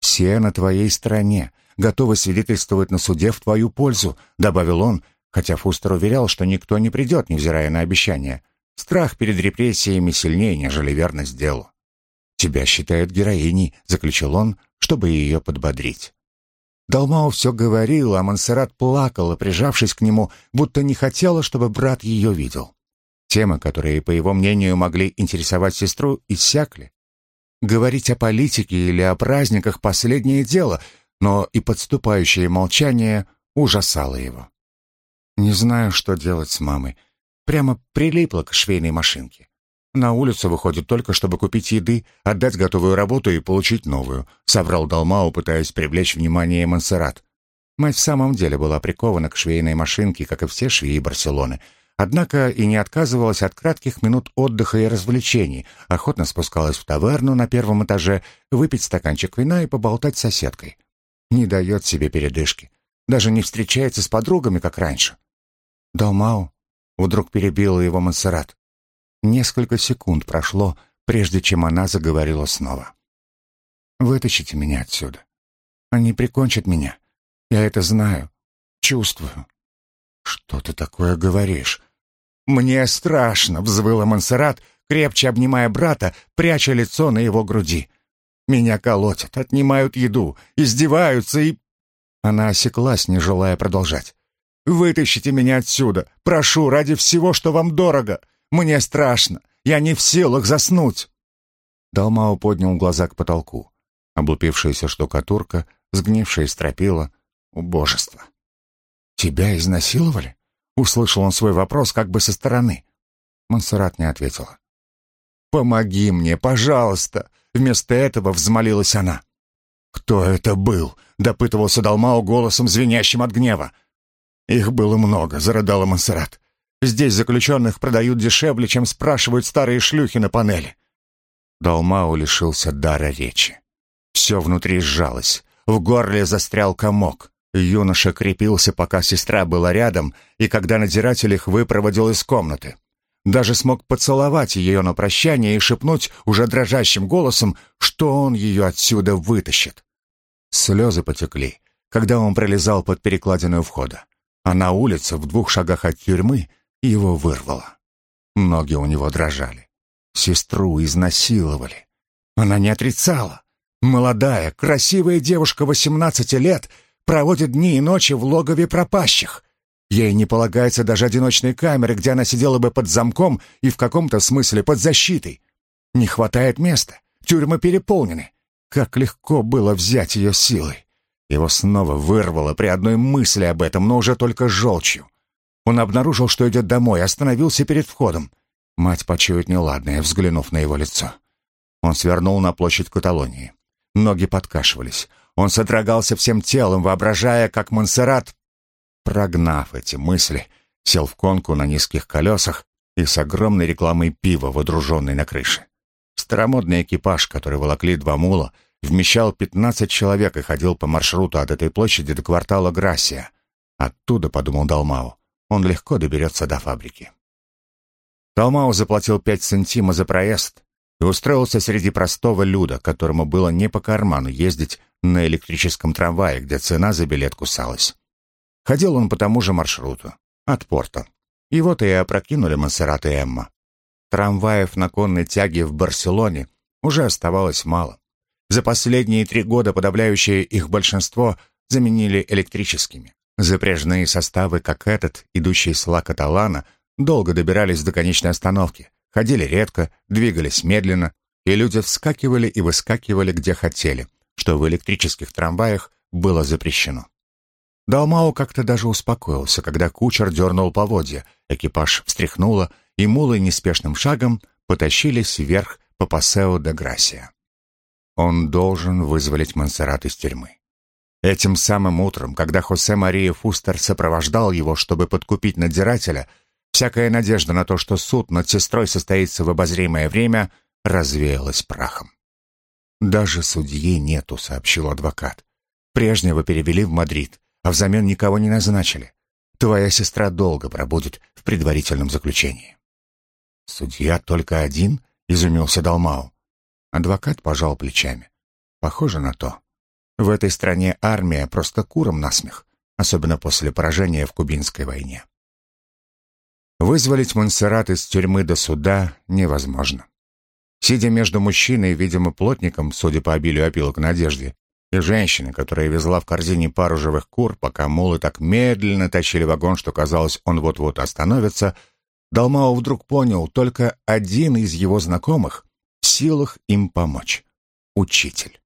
«Все на твоей стороне, готовы свидетельствовать на суде в твою пользу», добавил он, хотя Фустер уверял, что никто не придет, невзирая на обещания. Страх перед репрессиями сильнее, нежели верность делу. «Тебя считают героиней», — заключил он, чтобы ее подбодрить. Далмау все говорил, а Монсеррат плакала, прижавшись к нему, будто не хотела, чтобы брат ее видел. Темы, которые, по его мнению, могли интересовать сестру, иссякли. Говорить о политике или о праздниках — последнее дело, но и подступающее молчание ужасало его. Не знаю, что делать с мамой. Прямо прилипла к швейной машинке. На улицу выходит только, чтобы купить еды, отдать готовую работу и получить новую», — соврал Далмау, пытаясь привлечь внимание Монсеррат. Мать в самом деле была прикована к швейной машинке, как и все швеи Барселоны. Однако и не отказывалась от кратких минут отдыха и развлечений, охотно спускалась в таверну на первом этаже, выпить стаканчик вина и поболтать с соседкой. Не дает себе передышки. Даже не встречается с подругами, как раньше. «Далмау», — вдруг перебила его Монсеррат. Несколько секунд прошло, прежде чем она заговорила снова. «Вытащите меня отсюда. Они прикончат меня. Я это знаю, чувствую». «Что ты такое говоришь?» «Мне страшно», — взвыла Монсеррат, крепче обнимая брата, пряча лицо на его груди. «Меня колотят, отнимают еду, издеваются и...» Она осеклась, не желая продолжать. Вытащите меня отсюда! Прошу, ради всего, что вам дорого! Мне страшно! Я не в силах заснуть!» Далмао поднял глаза к потолку. Облупившаяся штукатурка, сгнившая стропила. Убожество. «Тебя изнасиловали?» Услышал он свой вопрос как бы со стороны. Монсеррат не ответила. «Помоги мне, пожалуйста!» Вместо этого взмолилась она. «Кто это был?» — допытывался Далмао голосом, звенящим от гнева. «Их было много», — зарыдала Монсеррат. «Здесь заключенных продают дешевле, чем спрашивают старые шлюхи на панели». Далмау лишился дара речи. Все внутри сжалось, в горле застрял комок. Юноша крепился, пока сестра была рядом, и когда надзиратель их выпроводил из комнаты. Даже смог поцеловать ее на прощание и шепнуть уже дрожащим голосом, что он ее отсюда вытащит. Слезы потекли, когда он пролезал под перекладину входа а на улице, в двух шагах от тюрьмы, его вырвало. Ноги у него дрожали. Сестру изнасиловали. Она не отрицала. Молодая, красивая девушка 18 лет проводит дни и ночи в логове пропащих. Ей не полагается даже одиночной камеры, где она сидела бы под замком и в каком-то смысле под защитой. Не хватает места. Тюрьмы переполнены. Как легко было взять ее силой. Его снова вырвало при одной мысли об этом, но уже только желчью. Он обнаружил, что идет домой, остановился перед входом. Мать почует неладное, взглянув на его лицо. Он свернул на площадь Каталонии. Ноги подкашивались. Он содрогался всем телом, воображая, как Монсеррат, прогнав эти мысли, сел в конку на низких колесах и с огромной рекламой пива, водруженной на крыше. Старомодный экипаж, который волокли два мула, вмещал 15 человек и ходил по маршруту от этой площади до квартала Грасия. Оттуда, подумал Далмау, он легко доберется до фабрики. Далмау заплатил 5 сантима за проезд и устроился среди простого люда, которому было не по карману ездить на электрическом трамвае, где цена за билет кусалась. Ходил он по тому же маршруту, от порта. И вот и опрокинули Монсеррат и Эмма. Трамваев на конной тяге в Барселоне уже оставалось мало. За последние три года подавляющее их большинство заменили электрическими. Запряжные составы, как этот, идущий с Ла Каталана, долго добирались до конечной остановки, ходили редко, двигались медленно, и люди вскакивали и выскакивали где хотели, что в электрических трамваях было запрещено. Далмау как-то даже успокоился, когда кучер дернул поводья, экипаж встряхнуло, и мулы неспешным шагом потащились вверх по Пасео де Грасия. Он должен вызволить Монсеррат из тюрьмы. Этим самым утром, когда Хосе Мария Фустер сопровождал его, чтобы подкупить надзирателя, всякая надежда на то, что суд над сестрой состоится в обозримое время, развеялась прахом. «Даже судьи нету», — сообщил адвокат. «Прежнего перевели в Мадрид, а взамен никого не назначили. Твоя сестра долго пробудет в предварительном заключении». «Судья только один?» — изумился Далмау. Адвокат пожал плечами. «Похоже на то. В этой стране армия просто куром насмех, особенно после поражения в Кубинской войне». Вызволить Монсеррат из тюрьмы до суда невозможно. Сидя между мужчиной, видимо, плотником, судя по обилию опилок на одежде, и женщиной, которая везла в корзине пару живых кур, пока мулы так медленно тащили вагон, что казалось, он вот-вот остановится, Далмао вдруг понял, только один из его знакомых силах им помочь. Учитель.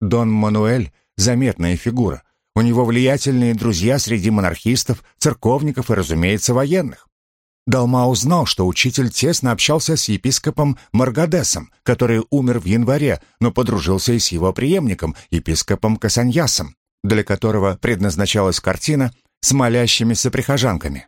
Дон Мануэль — заметная фигура. У него влиятельные друзья среди монархистов, церковников и, разумеется, военных. Далма узнал, что учитель тесно общался с епископом Маргадесом, который умер в январе, но подружился и с его преемником, епископом Касаньясом, для которого предназначалась картина с молящимися прихожанками.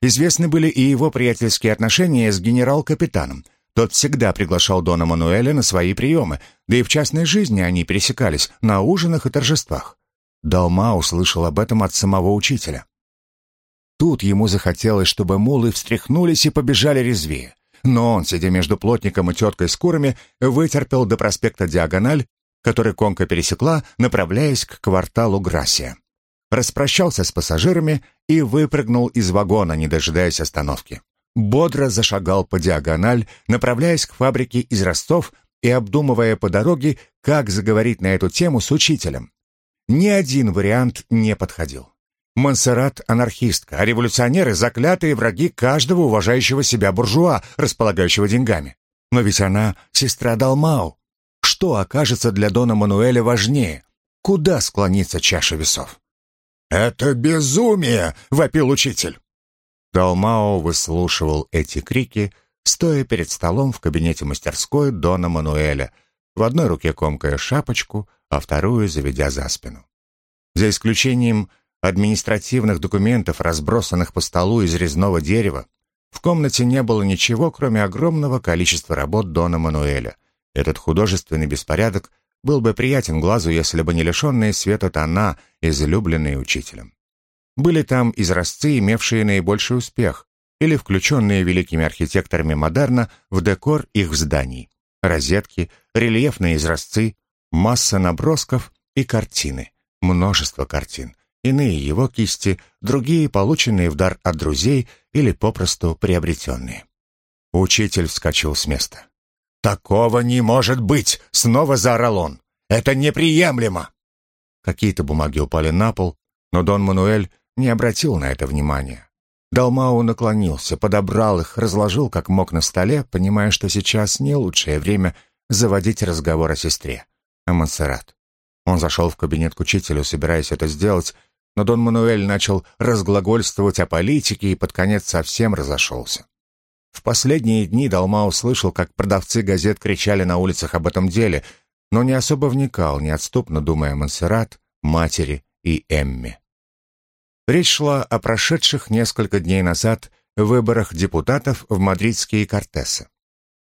Известны были и его приятельские отношения с генерал-капитаном. Тот всегда приглашал Дона Мануэля на свои приемы, да и в частной жизни они пересекались на ужинах и торжествах. Далма услышал об этом от самого учителя. Тут ему захотелось, чтобы мулы встряхнулись и побежали резвее. Но он, сидя между плотником и теткой с курами, вытерпел до проспекта Диагональ, который конка пересекла, направляясь к кварталу Грасия. Распрощался с пассажирами и выпрыгнул из вагона, не дожидаясь остановки. Бодро зашагал по диагональ, направляясь к фабрике из Ростов и обдумывая по дороге, как заговорить на эту тему с учителем. Ни один вариант не подходил. Монсеррат — анархистка, а революционеры — заклятые враги каждого уважающего себя буржуа, располагающего деньгами. Но ведь она сестра Далмау. Что окажется для Дона Мануэля важнее? Куда склонится чаша весов? «Это безумие!» — вопил учитель. Далмао выслушивал эти крики, стоя перед столом в кабинете мастерской Дона Мануэля, в одной руке комкая шапочку, а вторую заведя за спину. За исключением административных документов, разбросанных по столу из резного дерева, в комнате не было ничего, кроме огромного количества работ Дона Мануэля. Этот художественный беспорядок был бы приятен глазу, если бы не лишенные света тона, излюбленные учителем. Были там изразцы, имевшие наибольший успех, или включенные великими архитекторами модерна в декор их зданий. Розетки, рельефные изразцы, масса набросков и картины. Множество картин, иные его кисти, другие полученные в дар от друзей или попросту приобретенные. Учитель вскочил с места. «Такого не может быть!» — снова заорал он. «Это неприемлемо!» Какие-то бумаги упали на пол, но Дон Мануэль не обратил на это внимания. Далмау наклонился, подобрал их, разложил как мог на столе, понимая, что сейчас не лучшее время заводить разговор о сестре, о Монсеррат. Он зашел в кабинет к учителю, собираясь это сделать, но Дон Мануэль начал разглагольствовать о политике и под конец совсем разошелся. В последние дни Далма услышал, как продавцы газет кричали на улицах об этом деле, но не особо вникал, неотступно думая о Монсеррат, матери и Эмме. Речь шла о прошедших несколько дней назад выборах депутатов в мадридские Кортесы.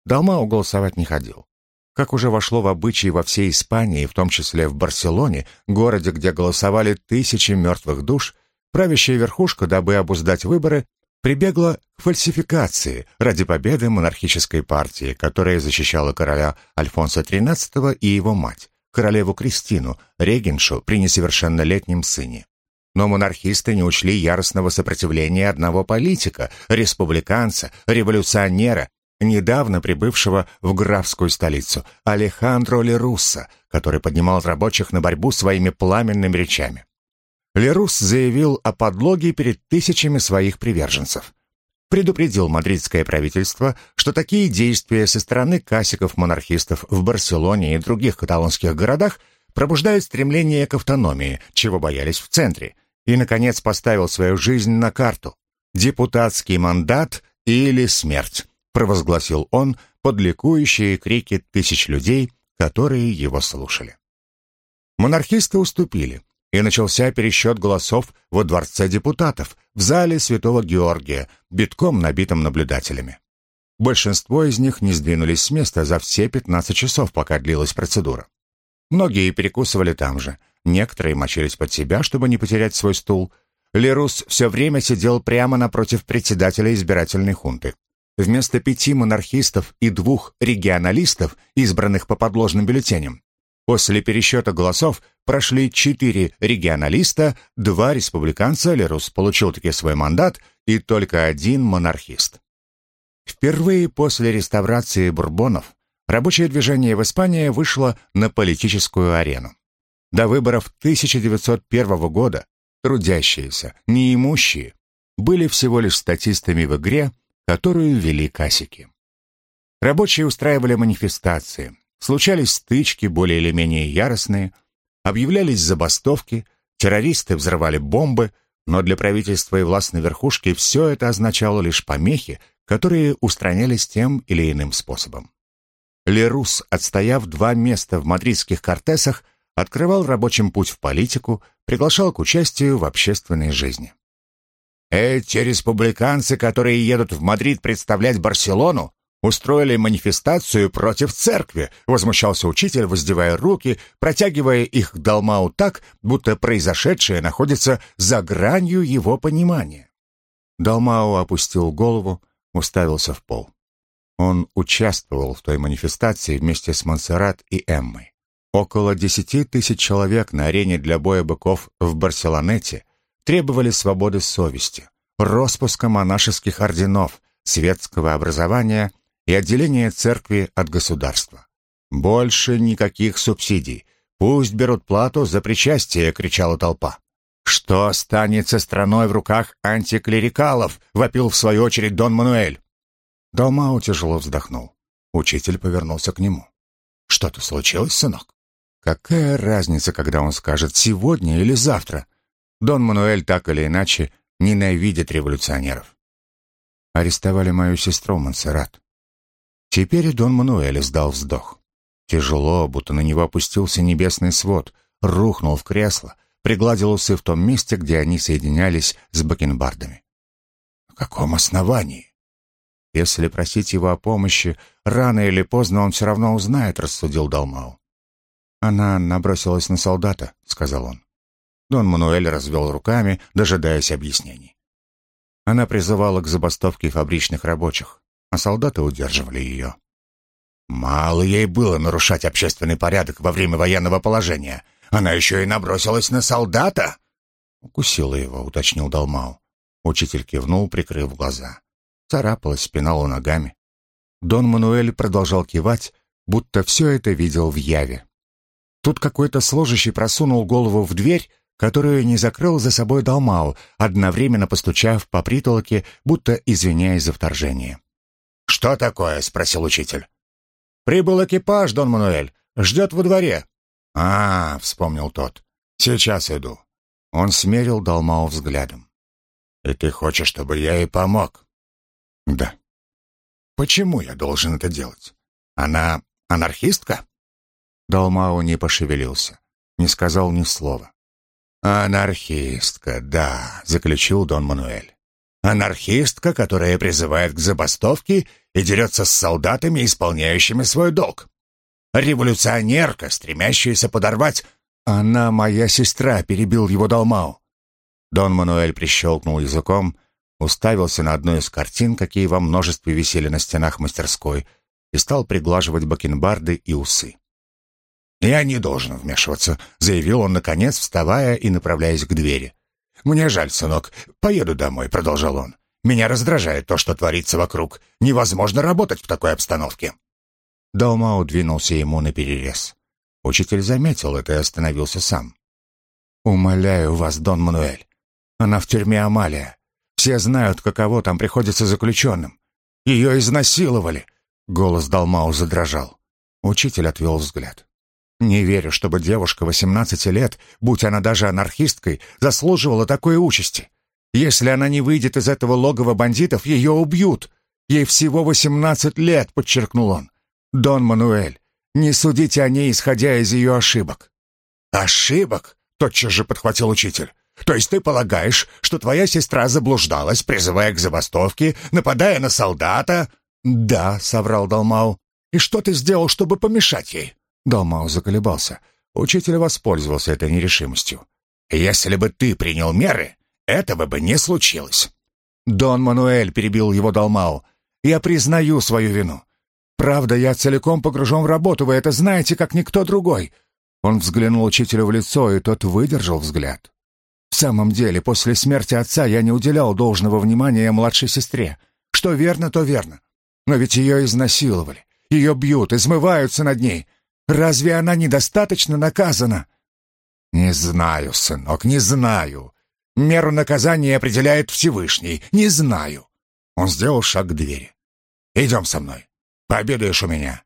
Далмау голосовать не ходил. Как уже вошло в обычай во всей Испании, в том числе в Барселоне, городе, где голосовали тысячи мертвых душ, правящая верхушка, дабы обуздать выборы, прибегла к фальсификации ради победы монархической партии, которая защищала короля Альфонса XIII и его мать, королеву Кристину, регеншу при несовершеннолетнем сыне. Но монархисты не учли яростного сопротивления одного политика, республиканца, революционера, недавно прибывшего в графскую столицу, Алехандро Лерусса, который поднимал рабочих на борьбу своими пламенными речами. Лерус заявил о подлоге перед тысячами своих приверженцев. Предупредил мадридское правительство, что такие действия со стороны касиков-монархистов в Барселоне и других каталонских городах пробуждают стремление к автономии, чего боялись в центре, и, наконец, поставил свою жизнь на карту. «Депутатский мандат или смерть», провозгласил он под ликующие крики тысяч людей, которые его слушали. Монархисты уступили, и начался пересчет голосов во Дворце депутатов, в зале Святого Георгия, битком набитым наблюдателями. Большинство из них не сдвинулись с места за все 15 часов, пока длилась процедура. Многие перекусывали там же, некоторые мочились под себя, чтобы не потерять свой стул. Лерус все время сидел прямо напротив председателя избирательной хунты. Вместо пяти монархистов и двух регионалистов, избранных по подложным бюллетеням, После пересчета голосов прошли четыре регионалиста, два республиканца, Лерус получил таки свой мандат, и только один монархист. Впервые после реставрации бурбонов рабочее движение в Испании вышло на политическую арену. До выборов 1901 года трудящиеся, неимущие, были всего лишь статистами в игре, которую вели касики. Рабочие устраивали манифестации, Случались стычки, более или менее яростные, объявлялись забастовки, террористы взрывали бомбы, но для правительства и властной верхушки все это означало лишь помехи, которые устранялись тем или иным способом. Лерус, отстояв два места в мадридских кортесах, открывал рабочим путь в политику, приглашал к участию в общественной жизни. «Эти республиканцы, которые едут в Мадрид представлять Барселону, устроили манифестацию против церкви», — возмущался учитель, воздевая руки, протягивая их к Далмау так, будто произошедшее находится за гранью его понимания. Далмау опустил голову, уставился в пол. Он участвовал в той манифестации вместе с Монсеррат и Эммой. Около десяти тысяч человек на арене для боя быков в Барселонете требовали свободы совести, распуска монашеских орденов, светского образования и отделение церкви от государства. «Больше никаких субсидий. Пусть берут плату за причастие!» — кричала толпа. «Что станет страной в руках антиклерикалов?» — вопил в свою очередь Дон Мануэль. Далмау тяжело вздохнул. Учитель повернулся к нему. «Что-то случилось, сынок?» «Какая разница, когда он скажет «сегодня» или «завтра»?» Дон Мануэль так или иначе ненавидит революционеров. Арестовали мою сестру Монсеррат. Теперь Дон Мануэль издал вздох. Тяжело, будто на него опустился небесный свод, рухнул в кресло, пригладил усы в том месте, где они соединялись с бакенбардами. «На каком основании?» «Если просить его о помощи, рано или поздно он все равно узнает», — рассудил Далмау. «Она набросилась на солдата», — сказал он. Дон Мануэль развел руками, дожидаясь объяснений. Она призывала к забастовке фабричных рабочих а солдаты удерживали ее. Мало ей было нарушать общественный порядок во время военного положения. Она еще и набросилась на солдата. Укусила его, уточнил Далмау. Учитель кивнул, прикрыв глаза. Царапалась спина у ногами. Дон Мануэль продолжал кивать, будто все это видел в яве. Тут какой-то сложащий просунул голову в дверь, которую не закрыл за собой Далмау, одновременно постучав по притолоке, будто извиняясь за вторжение. «Что такое?» — спросил учитель. «Прибыл экипаж, Дон Мануэль. Ждет во дворе». «А, — вспомнил тот, — сейчас иду». Он смерил Далмау взглядом. «И ты хочешь, чтобы я ей помог?» «Да». «Почему я должен это делать? Она анархистка?» Далмау не пошевелился, не сказал ни слова. «Анархистка, да», — заключил Дон Мануэль. Анархистка, которая призывает к забастовке и дерется с солдатами, исполняющими свой долг. Революционерка, стремящаяся подорвать... Она моя сестра, перебил его Далмау. Дон Мануэль прищелкнул языком, уставился на одну из картин, какие во множестве висели на стенах мастерской, и стал приглаживать бакенбарды и усы. «Я не должен вмешиваться», — заявил он, наконец, вставая и направляясь к двери. «Мне жаль, сынок. Поеду домой», — продолжал он. «Меня раздражает то, что творится вокруг. Невозможно работать в такой обстановке». Далмау двинулся ему на перерез. Учитель заметил это и остановился сам. «Умоляю вас, Дон Мануэль. Она в тюрьме Амалия. Все знают, каково там приходится заключенным. Ее изнасиловали!» Голос Далмау задрожал. Учитель отвел взгляд. «Не верю, чтобы девушка 18 лет, будь она даже анархисткой, заслуживала такой участи. Если она не выйдет из этого логова бандитов, ее убьют. Ей всего 18 лет», — подчеркнул он. «Дон Мануэль, не судите о ней, исходя из ее ошибок». «Ошибок?» — тотчас же подхватил учитель. «То есть ты полагаешь, что твоя сестра заблуждалась, призывая к забастовке, нападая на солдата?» «Да», — соврал Далмау. «И что ты сделал, чтобы помешать ей?» Далмау заколебался. Учитель воспользовался этой нерешимостью. «Если бы ты принял меры, этого бы не случилось». «Дон Мануэль», — перебил его Далмау, — «я признаю свою вину. Правда, я целиком погружен в работу, вы это знаете, как никто другой». Он взглянул учителю в лицо, и тот выдержал взгляд. «В самом деле, после смерти отца я не уделял должного внимания младшей сестре. Что верно, то верно. Но ведь ее изнасиловали. Ее бьют, измываются над ней. Разве она недостаточно наказана?» «Не знаю, сынок, не знаю. Меру наказания определяет Всевышний. Не знаю». Он сделал шаг к двери. «Идем со мной. Пообедаешь у меня.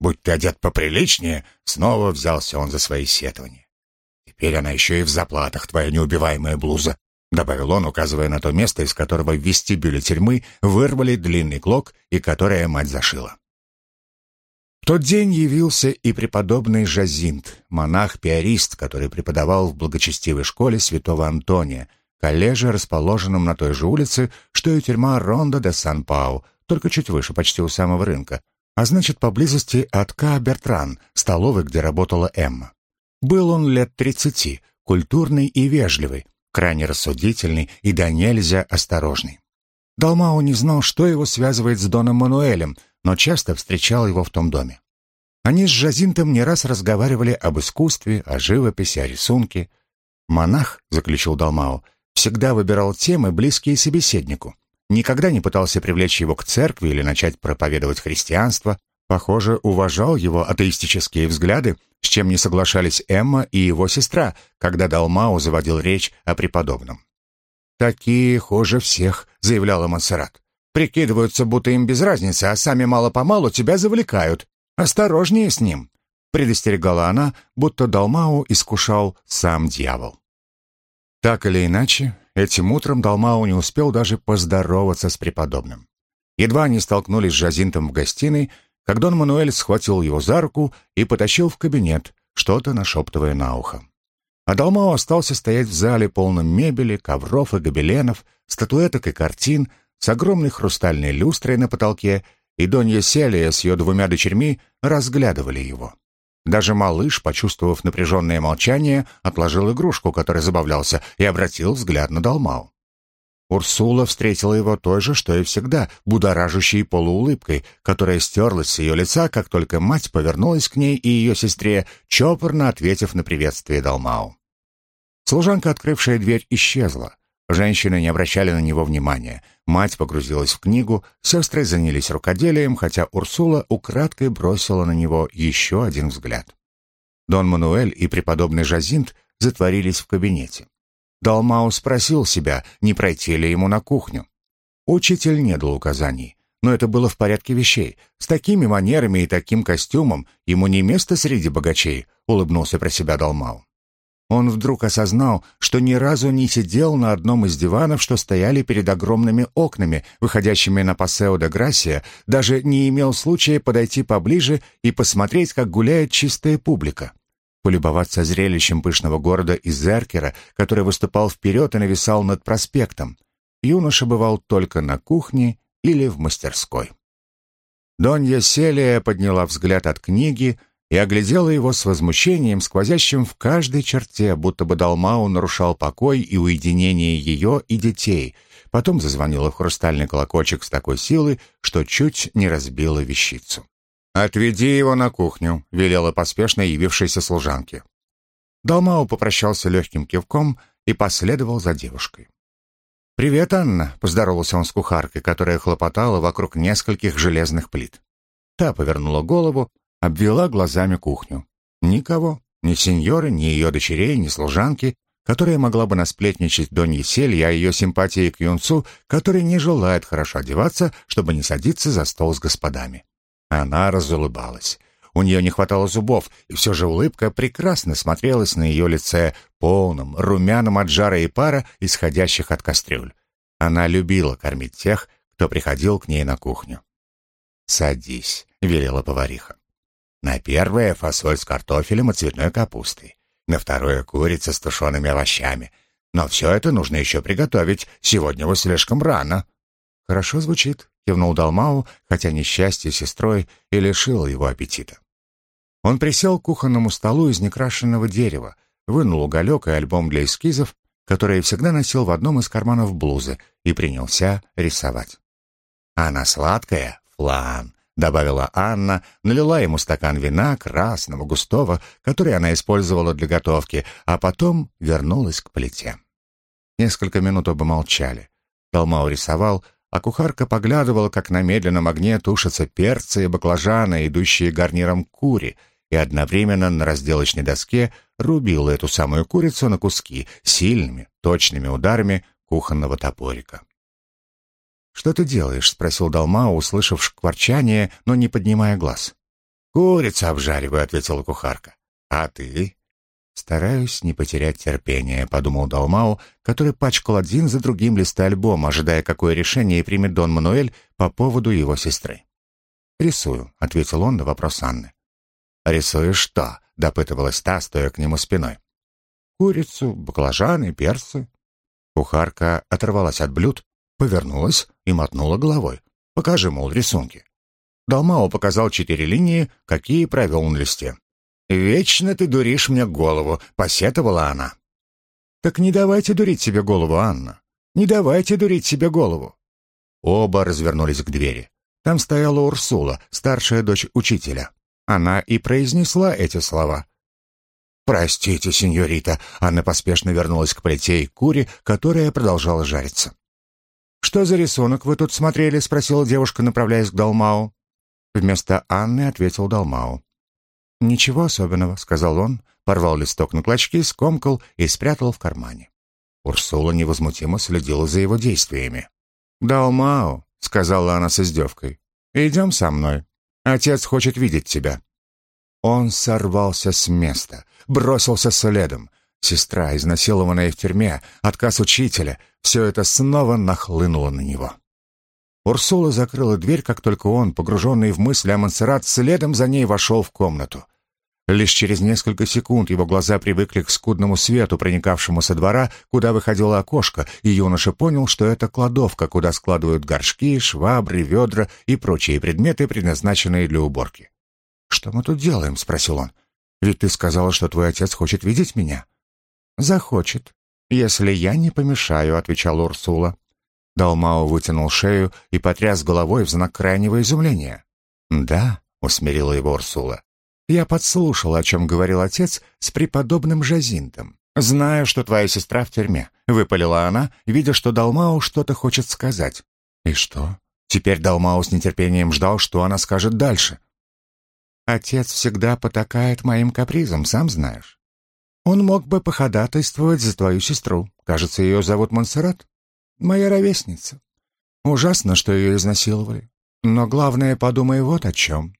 Будь ты одет поприличнее, снова взялся он за свои сетования. Теперь она еще и в заплатах, твоя неубиваемая блуза, добавил он, указывая на то место, из которого в вестибюле тюрьмы вырвали длинный клок и которое мать зашила. В тот день явился и преподобный Жазинт, монах-пиарист, который преподавал в благочестивой школе святого Антония, коллеже, расположенном на той же улице, что и тюрьма Ронда де Сан-Пау, только чуть выше, почти у самого рынка, а значит, поблизости от Ка Бертран, столовой, где работала Эмма. Был он лет тридцати, культурный и вежливый, крайне рассудительный и до нельзя осторожный. Далмау не знал, что его связывает с Доном Мануэлем, но часто встречал его в том доме. Они с Жазинтом не раз разговаривали об искусстве, о живописи, о рисунке. «Монах», — заключил Далмау, — всегда выбирал темы, близкие собеседнику никогда не пытался привлечь его к церкви или начать проповедовать христианство, похоже, уважал его атеистические взгляды, с чем не соглашались Эмма и его сестра, когда Далмау заводил речь о преподобном. «Такие хуже всех», — заявляла Монсеррат. «Прикидываются, будто им без разницы, а сами мало-помалу тебя завлекают. Осторожнее с ним», — предостерегала она, будто Далмау искушал сам дьявол. Так или иначе, Этим утром Далмау не успел даже поздороваться с преподобным. Едва они столкнулись с Жазинтом в гостиной, как Дон Мануэль схватил его за руку и потащил в кабинет, что-то нашептывая на ухо. А Далмао остался стоять в зале, полном мебели, ковров и гобеленов, статуэток и картин, с огромной хрустальной люстрой на потолке, и Донья Селия с ее двумя дочерьми разглядывали его. Даже малыш, почувствовав напряженное молчание, отложил игрушку, которой забавлялся, и обратил взгляд на Далмау. Урсула встретила его той же, что и всегда, будоражащей полуулыбкой, которая стерлась с ее лица, как только мать повернулась к ней и ее сестре, чопорно ответив на приветствие Далмау. Служанка, открывшая дверь, исчезла. Женщины не обращали на него внимания. Мать погрузилась в книгу, сестры занялись рукоделием, хотя Урсула украдкой бросила на него еще один взгляд. Дон Мануэль и преподобный Жазинт затворились в кабинете. Далмау спросил себя, не пройти ли ему на кухню. Учитель не дал указаний, но это было в порядке вещей. С такими манерами и таким костюмом ему не место среди богачей, улыбнулся про себя Далмау. Он вдруг осознал, что ни разу не сидел на одном из диванов, что стояли перед огромными окнами, выходящими на Пасео де Грасия, даже не имел случая подойти поближе и посмотреть, как гуляет чистая публика. Полюбоваться зрелищем пышного города из Эркера, который выступал вперед и нависал над проспектом. Юноша бывал только на кухне или в мастерской. Донья Селия подняла взгляд от книги, и оглядела его с возмущением, сквозящим в каждой черте, будто бы Далмау нарушал покой и уединение ее и детей. Потом зазвонила в хрустальный колокольчик с такой силой, что чуть не разбила вещицу. «Отведи его на кухню», — велела поспешно явившейся служанке. Далмау попрощался легким кивком и последовал за девушкой. «Привет, Анна», — поздоровался он с кухаркой, которая хлопотала вокруг нескольких железных плит. Та повернула голову, обвела глазами кухню. Никого, ни сеньоры, ни ее дочерей, ни служанки, которая могла бы насплетничать Донье Селье о ее симпатии к юнцу, который не желает хорошо одеваться, чтобы не садиться за стол с господами. Она разулыбалась. У нее не хватало зубов, и все же улыбка прекрасно смотрелась на ее лице, полном, румяном от жара и пара, исходящих от кастрюль. Она любила кормить тех, кто приходил к ней на кухню. «Садись», — велела повариха. На первое — фасоль с картофелем и цветной капустой. На второе — курица с тушеными овощами. Но все это нужно еще приготовить. Сегодня вы слишком рано. «Хорошо звучит», — кивнул Далмау, хотя несчастье сестрой и лишило его аппетита. Он присел к кухонному столу из некрашенного дерева, вынул уголек и альбом для эскизов, который всегда носил в одном из карманов блузы, и принялся рисовать. «Она сладкая? Флан добавила Анна, налила ему стакан вина, красного, густого, который она использовала для готовки, а потом вернулась к плите. Несколько минут оба молчали. Далмау рисовал, а кухарка поглядывала, как на медленном огне тушатся перцы и баклажаны, идущие гарниром кури, и одновременно на разделочной доске рубила эту самую курицу на куски сильными, точными ударами кухонного топорика. «Что ты делаешь?» — спросил Далмау, услышав шкварчание, но не поднимая глаз. «Курица обжариваю», — ответила кухарка. «А ты?» «Стараюсь не потерять терпение», — подумал Далмау, который пачкал один за другим листы альбома, ожидая, какое решение примет Дон Мануэль по поводу его сестры. «Рисую», — ответил он на вопрос Анны. «Рисуешь что?» — допытывалась та, стоя к нему спиной. «Курицу, баклажаны, перцы». Кухарка оторвалась от блюд, повернулась и мотнула головой. «Покажи, мол, рисунки». Далмао показал четыре линии, какие провел на листе. «Вечно ты дуришь мне голову», — посетовала она. «Так не давайте дурить себе голову, Анна. Не давайте дурить себе голову». Оба развернулись к двери. Там стояла Урсула, старшая дочь учителя. Она и произнесла эти слова. «Простите, сеньорита», — Анна поспешно вернулась к плите и куре, которая продолжала жариться. «Что за рисунок вы тут смотрели?» — спросила девушка, направляясь к Далмау. Вместо Анны ответил Далмау. «Ничего особенного», — сказал он, порвал листок на клочки, скомкал и спрятал в кармане. Урсула невозмутимо следила за его действиями. «Далмау», — сказала она с издевкой, — «идем со мной. Отец хочет видеть тебя». Он сорвался с места, бросился следом. Сестра, изнасилованная в тюрьме, отказ учителя — все это снова нахлынуло на него. Урсула закрыла дверь, как только он, погруженный в мысли о Монсеррат, следом за ней вошел в комнату. Лишь через несколько секунд его глаза привыкли к скудному свету, проникавшему со двора, куда выходило окошко, и юноша понял, что это кладовка, куда складывают горшки, швабры, ведра и прочие предметы, предназначенные для уборки. «Что мы тут делаем?» — спросил он. «Ведь ты сказала, что твой отец хочет видеть меня». «Захочет, если я не помешаю», — отвечала Урсула. Далмао вытянул шею и потряс головой в знак крайнего изумления. «Да», — усмирила его Урсула, — «я подслушал, о чем говорил отец с преподобным Жазинтом. Знаю, что твоя сестра в тюрьме», — выпалила она, видя, что Далмао что-то хочет сказать. «И что?» Теперь Далмао с нетерпением ждал, что она скажет дальше. «Отец всегда потакает моим капризам, сам знаешь. Он мог бы походатайствовать за твою сестру. Кажется, ее зовут Монсеррат. Моя ровесница. Ужасно, что ее изнасиловали. Но главное, подумай вот о чем.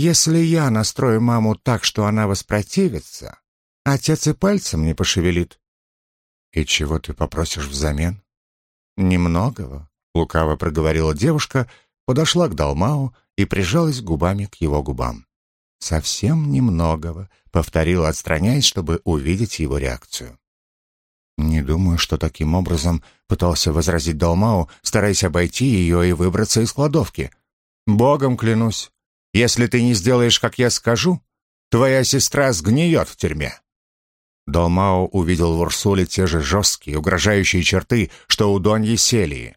Если я настрою маму так, что она воспротивится, отец и пальцем не пошевелит. И чего ты попросишь взамен? Немногого, лукаво проговорила девушка, подошла к Далмау и прижалась губами к его губам. «Совсем немногого», — повторила, отстраняясь, чтобы увидеть его реакцию. «Не думаю, что таким образом пытался возразить Далмау, стараясь обойти ее и выбраться из кладовки. Богом клянусь, если ты не сделаешь, как я скажу, Твоя сестра сгниет в тюрьме». Долмао увидел в Урсуле те же жесткие, угрожающие черты, что у Доньи Селии.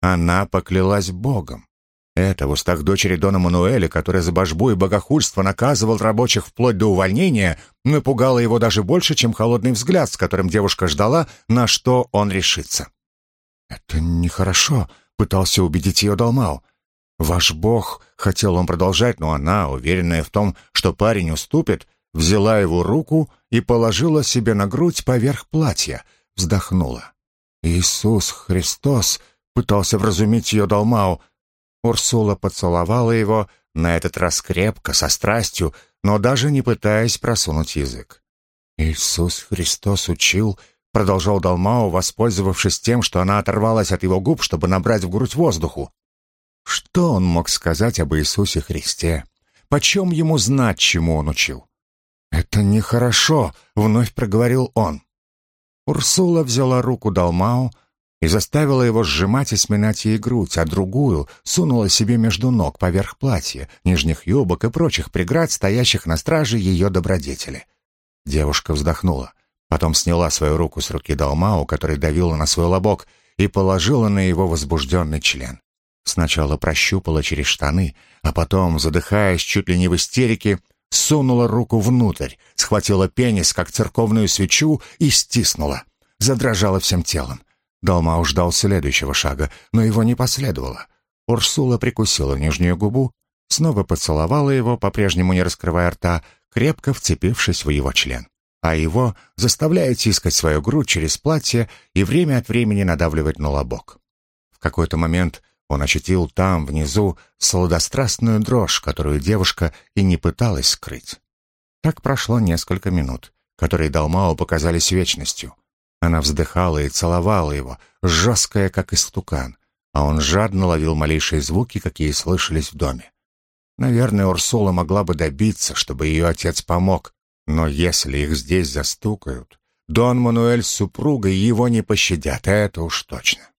Она поклялась Богом. Это в устах дочери Дона Мануэля, которая за божбу и богохульство наказывал рабочих вплоть до увольнения, напугало его даже больше, чем холодный взгляд, с которым девушка ждала, на что он решится. «Это нехорошо», — пытался убедить ее Далмау. «Ваш бог», — хотел он продолжать, но она, уверенная в том, что парень уступит, взяла его руку и положила себе на грудь поверх платья, вздохнула. «Иисус Христос», Пытался вразумить ее Далмау. Урсула поцеловала его, на этот раз крепко, со страстью, но даже не пытаясь просунуть язык. «Иисус Христос учил», — продолжал Далмау, воспользовавшись тем, что она оторвалась от его губ, чтобы набрать в грудь воздуху. Что он мог сказать об Иисусе Христе? Почем ему знать, чему он учил? «Это нехорошо», — вновь проговорил он. Урсула взяла руку Далмау, и заставила его сжимать и сминать ей грудь, а другую сунула себе между ног поверх платья, нижних юбок и прочих преград, стоящих на страже ее добродетели. Девушка вздохнула, потом сняла свою руку с руки Далмау, который давила на свой лобок, и положила на его возбужденный член. Сначала прощупала через штаны, а потом, задыхаясь чуть ли не в истерике, сунула руку внутрь, схватила пенис, как церковную свечу, и стиснула. Задрожала всем телом. Далмау ждал следующего шага, но его не последовало. Урсула прикусила нижнюю губу, снова поцеловала его, по-прежнему не раскрывая рта, крепко вцепившись в его член. А его заставляя тискать свою грудь через платье и время от времени надавливать на лобок. В какой-то момент он ощутил там, внизу, сладострастную дрожь, которую девушка и не пыталась скрыть. Так прошло несколько минут, которые Далмао показались вечностью. Она вздыхала и целовала его, жесткая, как истукан, а он жадно ловил малейшие звуки, какие слышались в доме. Наверное, Урсула могла бы добиться, чтобы ее отец помог, но если их здесь застукают, Дон Мануэль с супругой его не пощадят, это уж точно.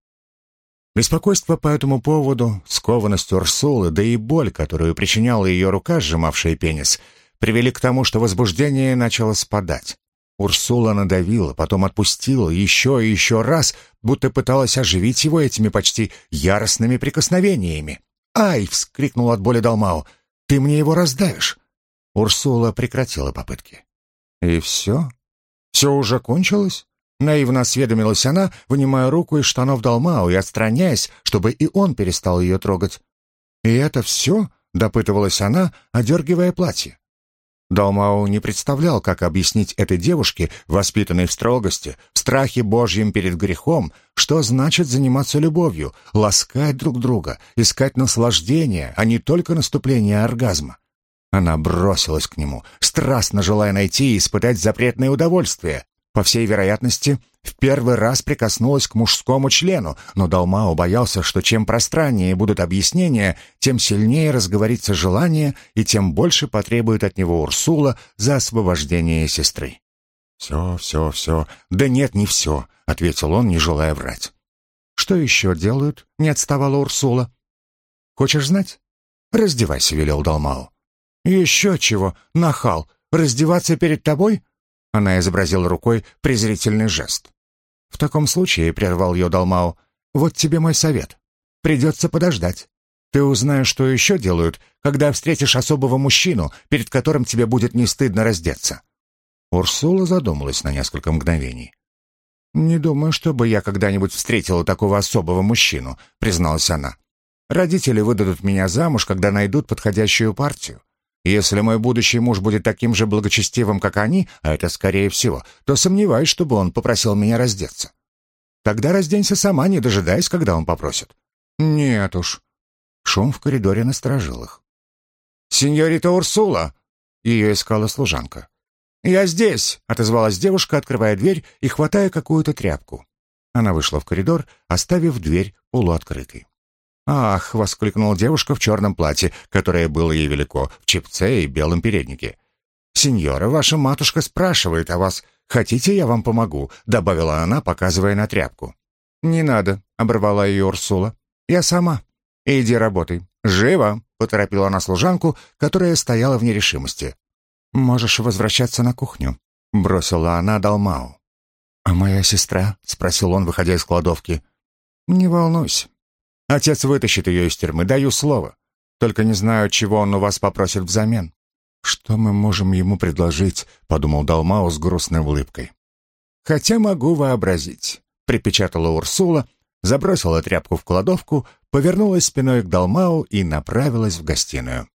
Беспокойство по этому поводу, скованность Урсулы, да и боль, которую причиняла ее рука, сжимавшая пенис, привели к тому, что возбуждение начало спадать. Урсула надавила, потом отпустила еще и еще раз, будто пыталась оживить его этими почти яростными прикосновениями. «Ай!» — вскрикнул от боли Далмао. «Ты мне его раздавишь!» Урсула прекратила попытки. «И все? Все уже кончилось?» Наивно осведомилась она, вынимая руку из штанов Далмао и отстраняясь, чтобы и он перестал ее трогать. «И это все?» — допытывалась она, одергивая платье. Далмау не представлял, как объяснить этой девушке, воспитанной в строгости, в страхе Божьем перед грехом, что значит заниматься любовью, ласкать друг друга, искать наслаждение, а не только наступление оргазма. Она бросилась к нему, страстно желая найти и испытать запретное удовольствие. По всей вероятности, в первый раз прикоснулась к мужскому члену, но Далмао боялся, что чем пространнее будут объяснения, тем сильнее разговорится желание и тем больше потребует от него Урсула за освобождение сестры. «Все, все, все. Да нет, не все», — ответил он, не желая врать. «Что еще делают?» — не отставала Урсула. «Хочешь знать?» «Раздевайся», — велел Далмао. «Еще чего, нахал, раздеваться перед тобой?» Она изобразила рукой презрительный жест. «В таком случае», — прервал ее Далмау, — «вот тебе мой совет. Придется подождать. Ты узнаешь, что еще делают, когда встретишь особого мужчину, перед которым тебе будет не стыдно раздеться». Урсула задумалась на несколько мгновений. «Не думаю, чтобы я когда-нибудь встретила такого особого мужчину», — призналась она. «Родители выдадут меня замуж, когда найдут подходящую партию. Если мой будущий муж будет таким же благочестивым, как они, а это скорее всего, то сомневаюсь, чтобы он попросил меня раздеться. Тогда разденься сама, не дожидаясь, когда он попросит. Нет уж. Шум в коридоре насторожил их. «Сеньорита Урсула!» Ее искала служанка. «Я здесь!» — отозвалась девушка, открывая дверь и хватая какую-то тряпку. Она вышла в коридор, оставив дверь полуоткрытой. «Ах!» — воскликнула девушка в черном платье, которое было ей велико, в чепце и белом переднике. «Сеньора, ваша матушка спрашивает о вас. Хотите, я вам помогу?» — добавила она, показывая на тряпку. «Не надо», — оборвала ее Урсула. «Я сама. Иди работай. Живо!» — поторопила она служанку, которая стояла в нерешимости. «Можешь возвращаться на кухню», — бросила она Далмау. «А моя сестра?» — спросил он, выходя из кладовки. «Не волнуйся. Отец вытащит ее из тюрьмы, даю слово. Только не знаю, чего он у вас попросит взамен». «Что мы можем ему предложить?» — подумал Далмау с грустной улыбкой. «Хотя могу вообразить», — припечатала Урсула, забросила тряпку в кладовку, повернулась спиной к Далмау и направилась в гостиную.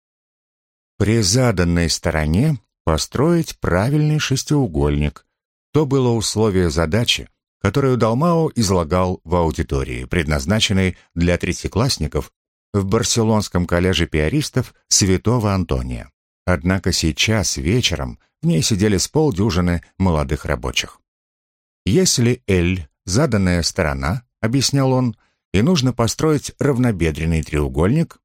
При заданной стороне построить правильный шестиугольник. То было условие задачи, которую Далмао излагал в аудитории, предназначенной для третьеклассников в Барселонском коллеже пиаристов Святого Антония. Однако сейчас, вечером, в ней сидели с полдюжины молодых рабочих. Если «Л» — заданная сторона, объяснял он, и нужно построить равнобедренный треугольник.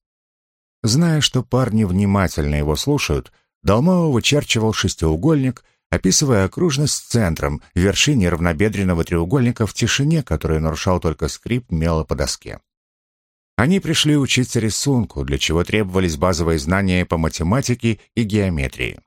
Зная, что парни внимательно его слушают, Далмао вычерчивал шестиугольник, описывая окружность с центром, вершине равнобедренного треугольника в тишине, которую нарушал только скрип мела по доске. Они пришли учиться рисунку, для чего требовались базовые знания по математике и геометрии.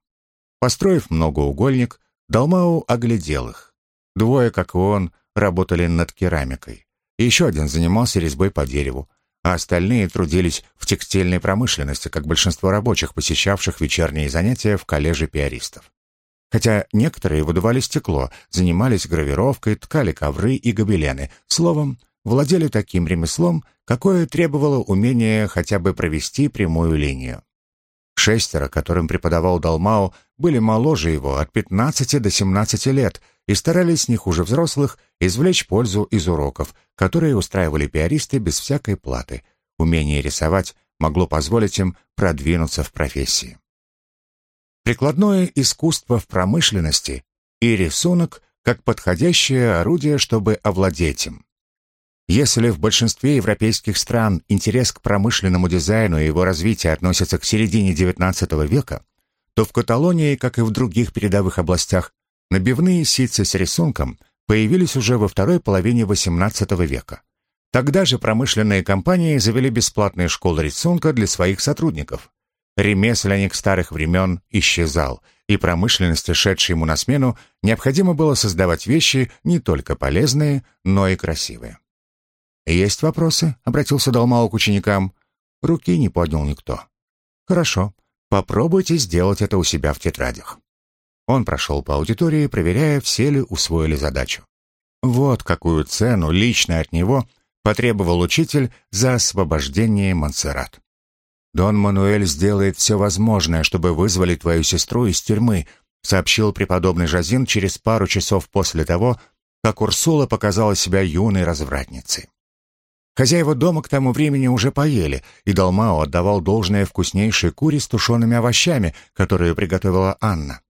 Построив многоугольник, Далмау оглядел их. Двое, как и он, работали над керамикой. Еще один занимался резьбой по дереву, а остальные трудились в текстильной промышленности, как большинство рабочих, посещавших вечерние занятия в коллеже пиаристов. Хотя некоторые выдували стекло, занимались гравировкой, ткали ковры и гобелены, словом, владели таким ремеслом, какое требовало умения хотя бы провести прямую линию. Шестеро, которым преподавал Далмао, были моложе его от 15 до 17 лет и старались не хуже взрослых извлечь пользу из уроков, которые устраивали пиаристы без всякой платы. Умение рисовать могло позволить им продвинуться в профессии. Прикладное искусство в промышленности и рисунок как подходящее орудие, чтобы овладеть им. Если в большинстве европейских стран интерес к промышленному дизайну и его развитию относится к середине XIX века, то в Каталонии, как и в других передовых областях, набивные ситцы с рисунком появились уже во второй половине XVIII века. Тогда же промышленные компании завели бесплатные школы рисунка для своих сотрудников. Ремесленник старых времен исчезал, и промышленности, шедшей ему на смену, необходимо было создавать вещи не только полезные, но и красивые. «Есть вопросы?» — обратился Далмау к ученикам. Руки не поднял никто. «Хорошо. Попробуйте сделать это у себя в тетрадях». Он прошел по аудитории, проверяя, все ли усвоили задачу. Вот какую цену лично от него потребовал учитель за освобождение Монсеррат. «Дон Мануэль сделает все возможное, чтобы вызволить твою сестру из тюрьмы», сообщил преподобный Жазин через пару часов после того, как Урсула показала себя юной развратницей. Хозяева дома к тому времени уже поели, и Далмао отдавал должное вкуснейшей куре с тушеными овощами, которую приготовила Анна.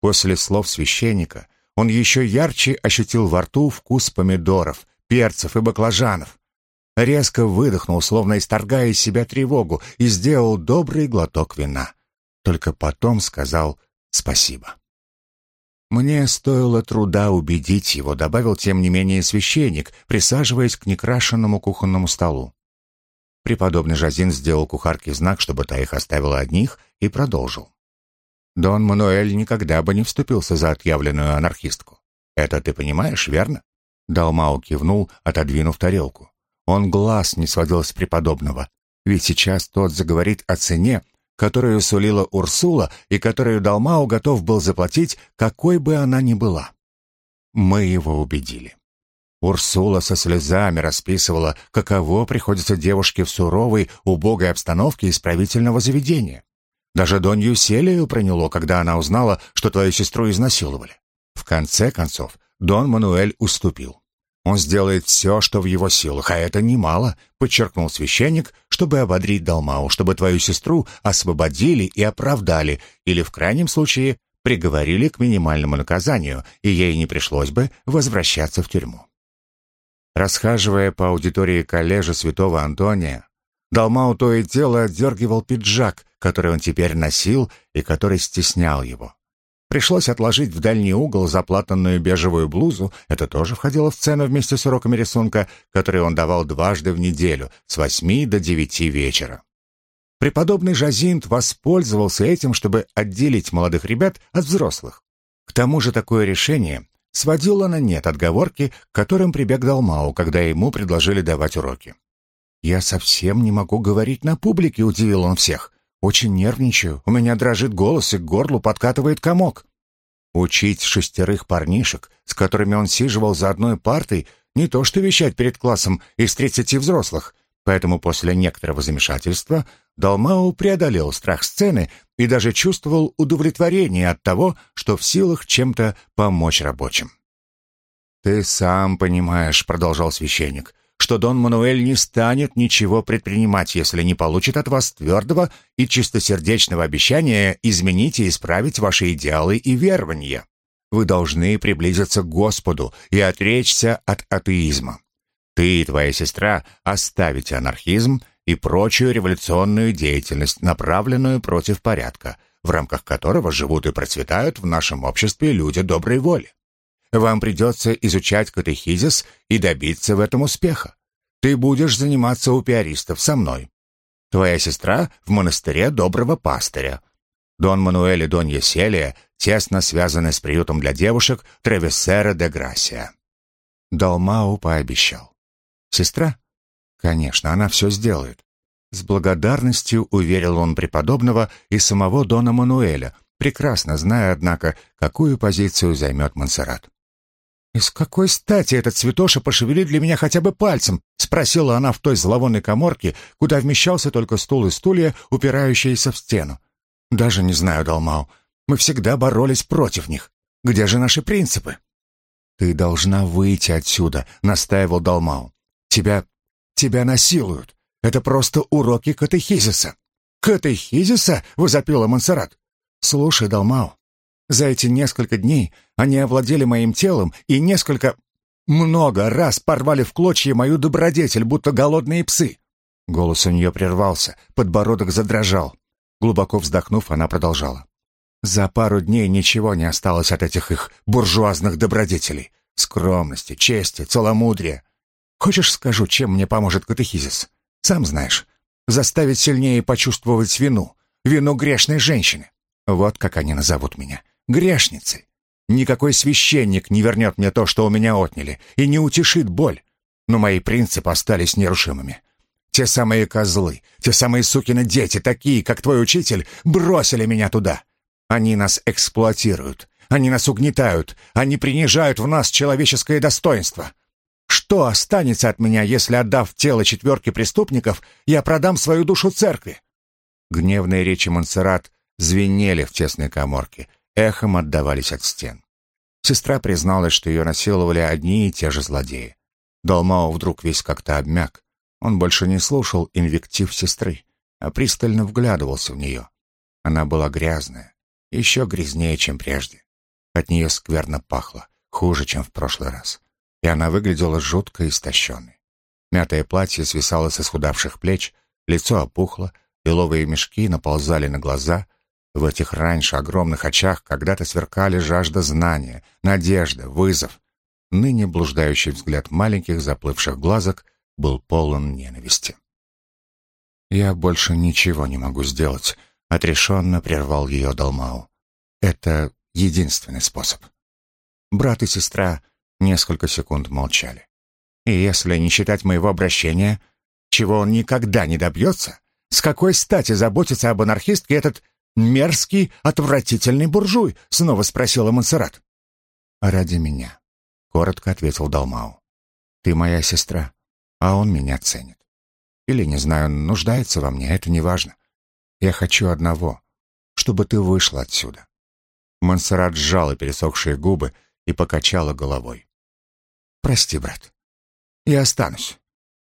После слов священника он еще ярче ощутил во рту вкус помидоров, перцев и баклажанов. Резко выдохнул, словно исторгая из себя тревогу, и сделал добрый глоток вина. Только потом сказал «спасибо». Мне стоило труда убедить его, добавил тем не менее священник, присаживаясь к некрашенному кухонному столу. Преподобный Жазин сделал кухарке знак, чтобы та их оставила одних, и продолжил. Дон Мануэль никогда бы не вступился за отъявленную анархистку. Это ты понимаешь, верно? Далмау кивнул, отодвинув тарелку. Он глаз не сводил с преподобного, ведь сейчас тот заговорит о цене, которую сулила Урсула и которую Далмау готов был заплатить, какой бы она ни была. Мы его убедили. Урсула со слезами расписывала, каково приходится девушке в суровой, убогой обстановке исправительного заведения. Даже Донью Селию проняло, когда она узнала, что твою сестру изнасиловали. В конце концов, Дон Мануэль уступил. Он сделает все, что в его силах, а это немало, подчеркнул священник, чтобы ободрить Далмау, чтобы твою сестру освободили и оправдали, или в крайнем случае приговорили к минимальному наказанию, и ей не пришлось бы возвращаться в тюрьму. Расхаживая по аудитории коллежа святого Антония, Далмау то и дело отдергивал пиджак, который он теперь носил и который стеснял его. Пришлось отложить в дальний угол заплатанную бежевую блузу, это тоже входило в цену вместе с уроками рисунка, которые он давал дважды в неделю, с восьми до девяти вечера. Преподобный Жазинт воспользовался этим, чтобы отделить молодых ребят от взрослых. К тому же такое решение сводило на нет отговорки, к которым прибег Далмау, когда ему предложили давать уроки. «Я совсем не могу говорить на публике», — удивил он всех. «Очень нервничаю, у меня дрожит голос и к горлу подкатывает комок». Учить шестерых парнишек, с которыми он сиживал за одной партой, не то что вещать перед классом из тридцати взрослых. Поэтому после некоторого замешательства Далмау преодолел страх сцены и даже чувствовал удовлетворение от того, что в силах чем-то помочь рабочим. «Ты сам понимаешь», — продолжал священник, «что Дон Мануэль не станет ничего предпринимать, если не получит от вас твердого и чистосердечного обещания изменить и исправить ваши идеалы и верования. Вы должны приблизиться к Господу и отречься от атеизма. Ты и твоя сестра оставите анархизм и прочую революционную деятельность, направленную против порядка, в рамках которого живут и процветают в нашем обществе люди доброй воли. Вам придется изучать катехизис и добиться в этом успеха. Ты будешь заниматься у пиаристов со мной. Твоя сестра в монастыре доброго пастыря. Дон Мануэль и Донья Селия тесно связаны с приютом для девушек Тревесера де Грасия. Далмау пообещал. Сестра? Конечно, она все сделает. С благодарностью уверил он преподобного и самого Дона Мануэля, прекрасно зная, однако, какую позицию займет Монсеррат. «Из какой стати этот цветоша пошевелит для меня хотя бы пальцем?» — спросила она в той зловонной коморке, куда вмещался только стул и стулья, упирающиеся в стену. Даже не знаю, Далмау. Мы всегда боролись против них. Где же наши принципы? Ты должна выйти отсюда, настаивал Далмау. Тебя тебя насилуют. Это просто уроки катехизиса. Катехизиса? возопила Монсеррат. Слушай, Далмау, за эти несколько дней они овладели моим телом и несколько много раз порвали в клочья мою добродетель, будто голодные псы. Голос у нее прервался, подбородок задрожал. Глубоко вздохнув, она продолжала. За пару дней ничего не осталось от этих их буржуазных добродетелей. Скромности, чести, целомудрия. Хочешь, скажу, чем мне поможет катехизис? Сам знаешь. Заставить сильнее почувствовать вину. Вину грешной женщины. Вот как они назовут меня. Грешницей. Никакой священник не вернет мне то, что у меня отняли, и не утешит боль. Но мои принципы остались нерушимыми. Те самые козлы, те самые сукины дети, такие, как твой учитель, бросили меня туда. Они нас эксплуатируют, они нас угнетают, они принижают в нас человеческое достоинство. Что останется от меня, если, отдав тело четверки преступников, я продам свою душу церкви?» Гневные речи Монсеррат звенели в тесной коморке, эхом отдавались от стен. Сестра призналась, что ее насиловали одни и те же злодеи. Долмао вдруг весь как-то обмяк. Он больше не слушал инвектив сестры, а пристально вглядывался в нее. Она была грязная, еще грязнее, чем прежде. От нее скверно пахло, хуже, чем в прошлый раз. И она выглядела жутко истощенной. Мятое платье свисало с исхудавших плеч, лицо опухло, беловые мешки наползали на глаза. В этих раньше огромных очах когда-то сверкали жажда знания, надежда, вызов. Ныне блуждающий взгляд маленьких заплывших глазок был полон ненависти. «Я больше ничего не могу сделать», — отрешенно прервал ее Далмау. «Это единственный способ». Брат и сестра несколько секунд молчали. «И если не считать моего обращения, чего он никогда не добьется, с какой стати заботиться об анархистке этот мерзкий, отвратительный буржуй?» — снова спросила Монсеррат. «Ради меня», — коротко ответил Далмау. «Ты моя сестра а он меня ценит. Или, не знаю, нуждается во мне, это не важно. Я хочу одного, чтобы ты вышла отсюда. Монсеррат сжала пересохшие губы и покачала головой. Прости, брат. Я останусь.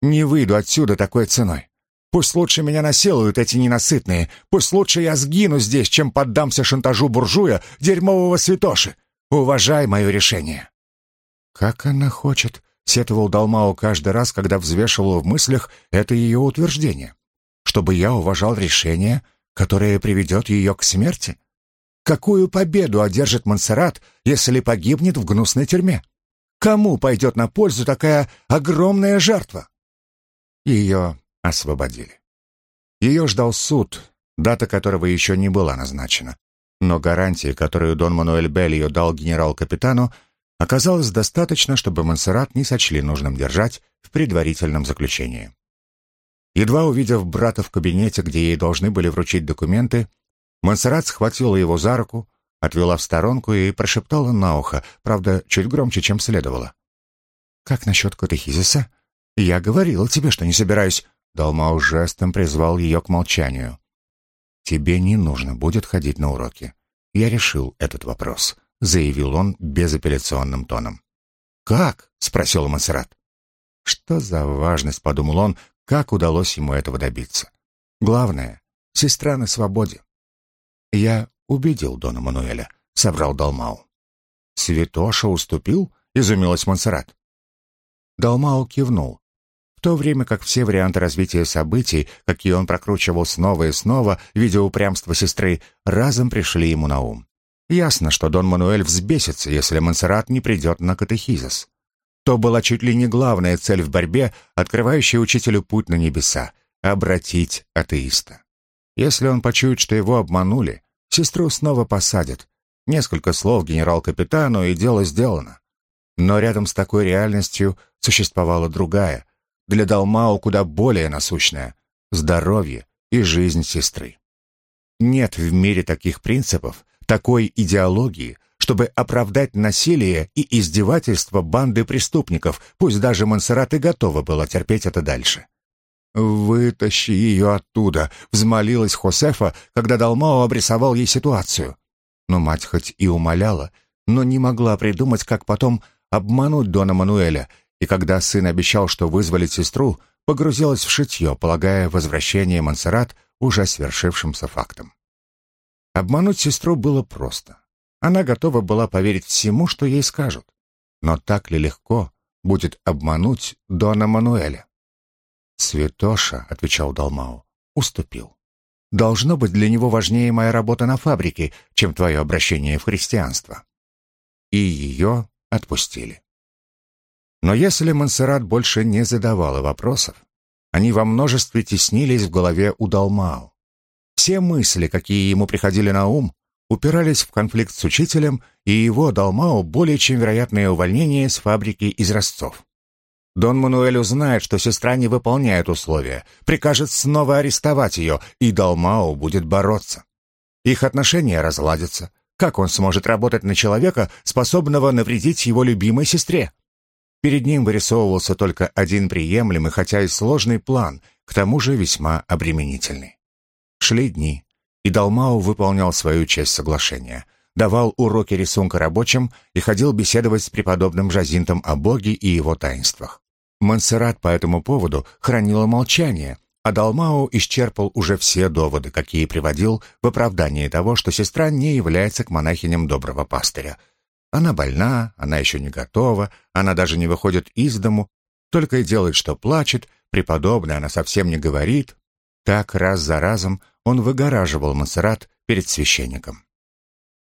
Не выйду отсюда такой ценой. Пусть лучше меня насилуют эти ненасытные. Пусть лучше я сгину здесь, чем поддамся шантажу буржуя, дерьмового святоши. Уважай мое решение. Как она хочет, сетовал Далмао каждый раз, когда взвешивал в мыслях это ее утверждение. Чтобы я уважал решение, которое приведет ее к смерти? Какую победу одержит Монсеррат, если погибнет в гнусной тюрьме? Кому пойдет на пользу такая огромная жертва? Ее освободили. Ее ждал суд, дата которого еще не была назначена. Но гарантии, которую Дон Мануэль Беллио дал генерал-капитану, оказалось достаточно, чтобы Монсеррат не сочли нужным держать в предварительном заключении. Едва увидев брата в кабинете, где ей должны были вручить документы, Монсеррат схватила его за руку, отвела в сторонку и прошептала на ухо, правда, чуть громче, чем следовало. «Как насчет катехизиса? Я говорила тебе, что не собираюсь...» Далмау жестом призвал ее к молчанию. «Тебе не нужно будет ходить на уроки. Я решил этот вопрос», — заявил он безапелляционным тоном. «Как?» — спросил Монсеррат. «Что за важность?» — подумал он, как удалось ему этого добиться. «Главное, сестра на свободе». «Я убедил Дона Мануэля», — собрал Далмау. «Святоша уступил?» — изумилась Монсеррат. Далмау кивнул. В то время как все варианты развития событий, какие он прокручивал снова и снова, видя упрямство сестры, разом пришли ему на ум. Ясно, что Дон Мануэль взбесится, если Монсеррат не придет на катехизис. То была чуть ли не главная цель в борьбе, открывающая учителю путь на небеса — обратить атеиста. Если он почует, что его обманули, сестру снова посадят. Несколько слов генерал-капитану, и дело сделано. Но рядом с такой реальностью существовала другая, для Далмау куда более насущная — здоровье и жизнь сестры. Нет в мире таких принципов, такой идеологии, чтобы оправдать насилие и издевательство банды преступников, пусть даже Монсеррат и готова была терпеть это дальше. «Вытащи ее оттуда», — взмолилась Хосефа, когда Далмао обрисовал ей ситуацию. Но мать хоть и умоляла, но не могла придумать, как потом обмануть Дона Мануэля, и когда сын обещал, что вызволит сестру, погрузилась в шитье, полагая возвращение Монсеррат уже свершившимся фактом. Обмануть сестру было просто. Она готова была поверить всему, что ей скажут. Но так ли легко будет обмануть Дона Мануэля? «Святоша», — отвечал Далмау, — «уступил. Должно быть для него важнее моя работа на фабрике, чем твое обращение в христианство». И ее отпустили. Но если Монсеррат больше не задавала вопросов, они во множестве теснились в голове у Далмау. Все мысли, какие ему приходили на ум, упирались в конфликт с учителем и его, Далмау, более чем вероятное увольнение с фабрики изразцов. Дон Мануэль узнает, что сестра не выполняет условия, прикажет снова арестовать ее, и Далмао будет бороться. Их отношения разладятся. Как он сможет работать на человека, способного навредить его любимой сестре? Перед ним вырисовывался только один приемлемый, хотя и сложный план, к тому же весьма обременительный. Шли дни, и Далмао выполнял свою часть соглашения, давал уроки рисунка рабочим и ходил беседовать с преподобным Жазинтом о Боге и его таинствах. Монсеррат по этому поводу хранила молчание, а Далмао исчерпал уже все доводы, какие приводил в оправдании того, что сестра не является к монахиням доброго пастыря. Она больна, она еще не готова, она даже не выходит из дому, только и делает, что плачет, преподобная она совсем не говорит. Так раз за разом он выгораживал Монсеррат перед священником.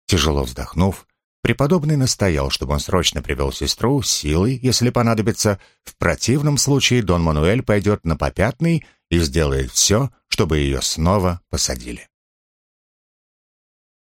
Тяжело вздохнув, Преподобный настоял, чтобы он срочно привел сестру силой, если понадобится. В противном случае Дон Мануэль пойдет на попятный и сделает все, чтобы ее снова посадили.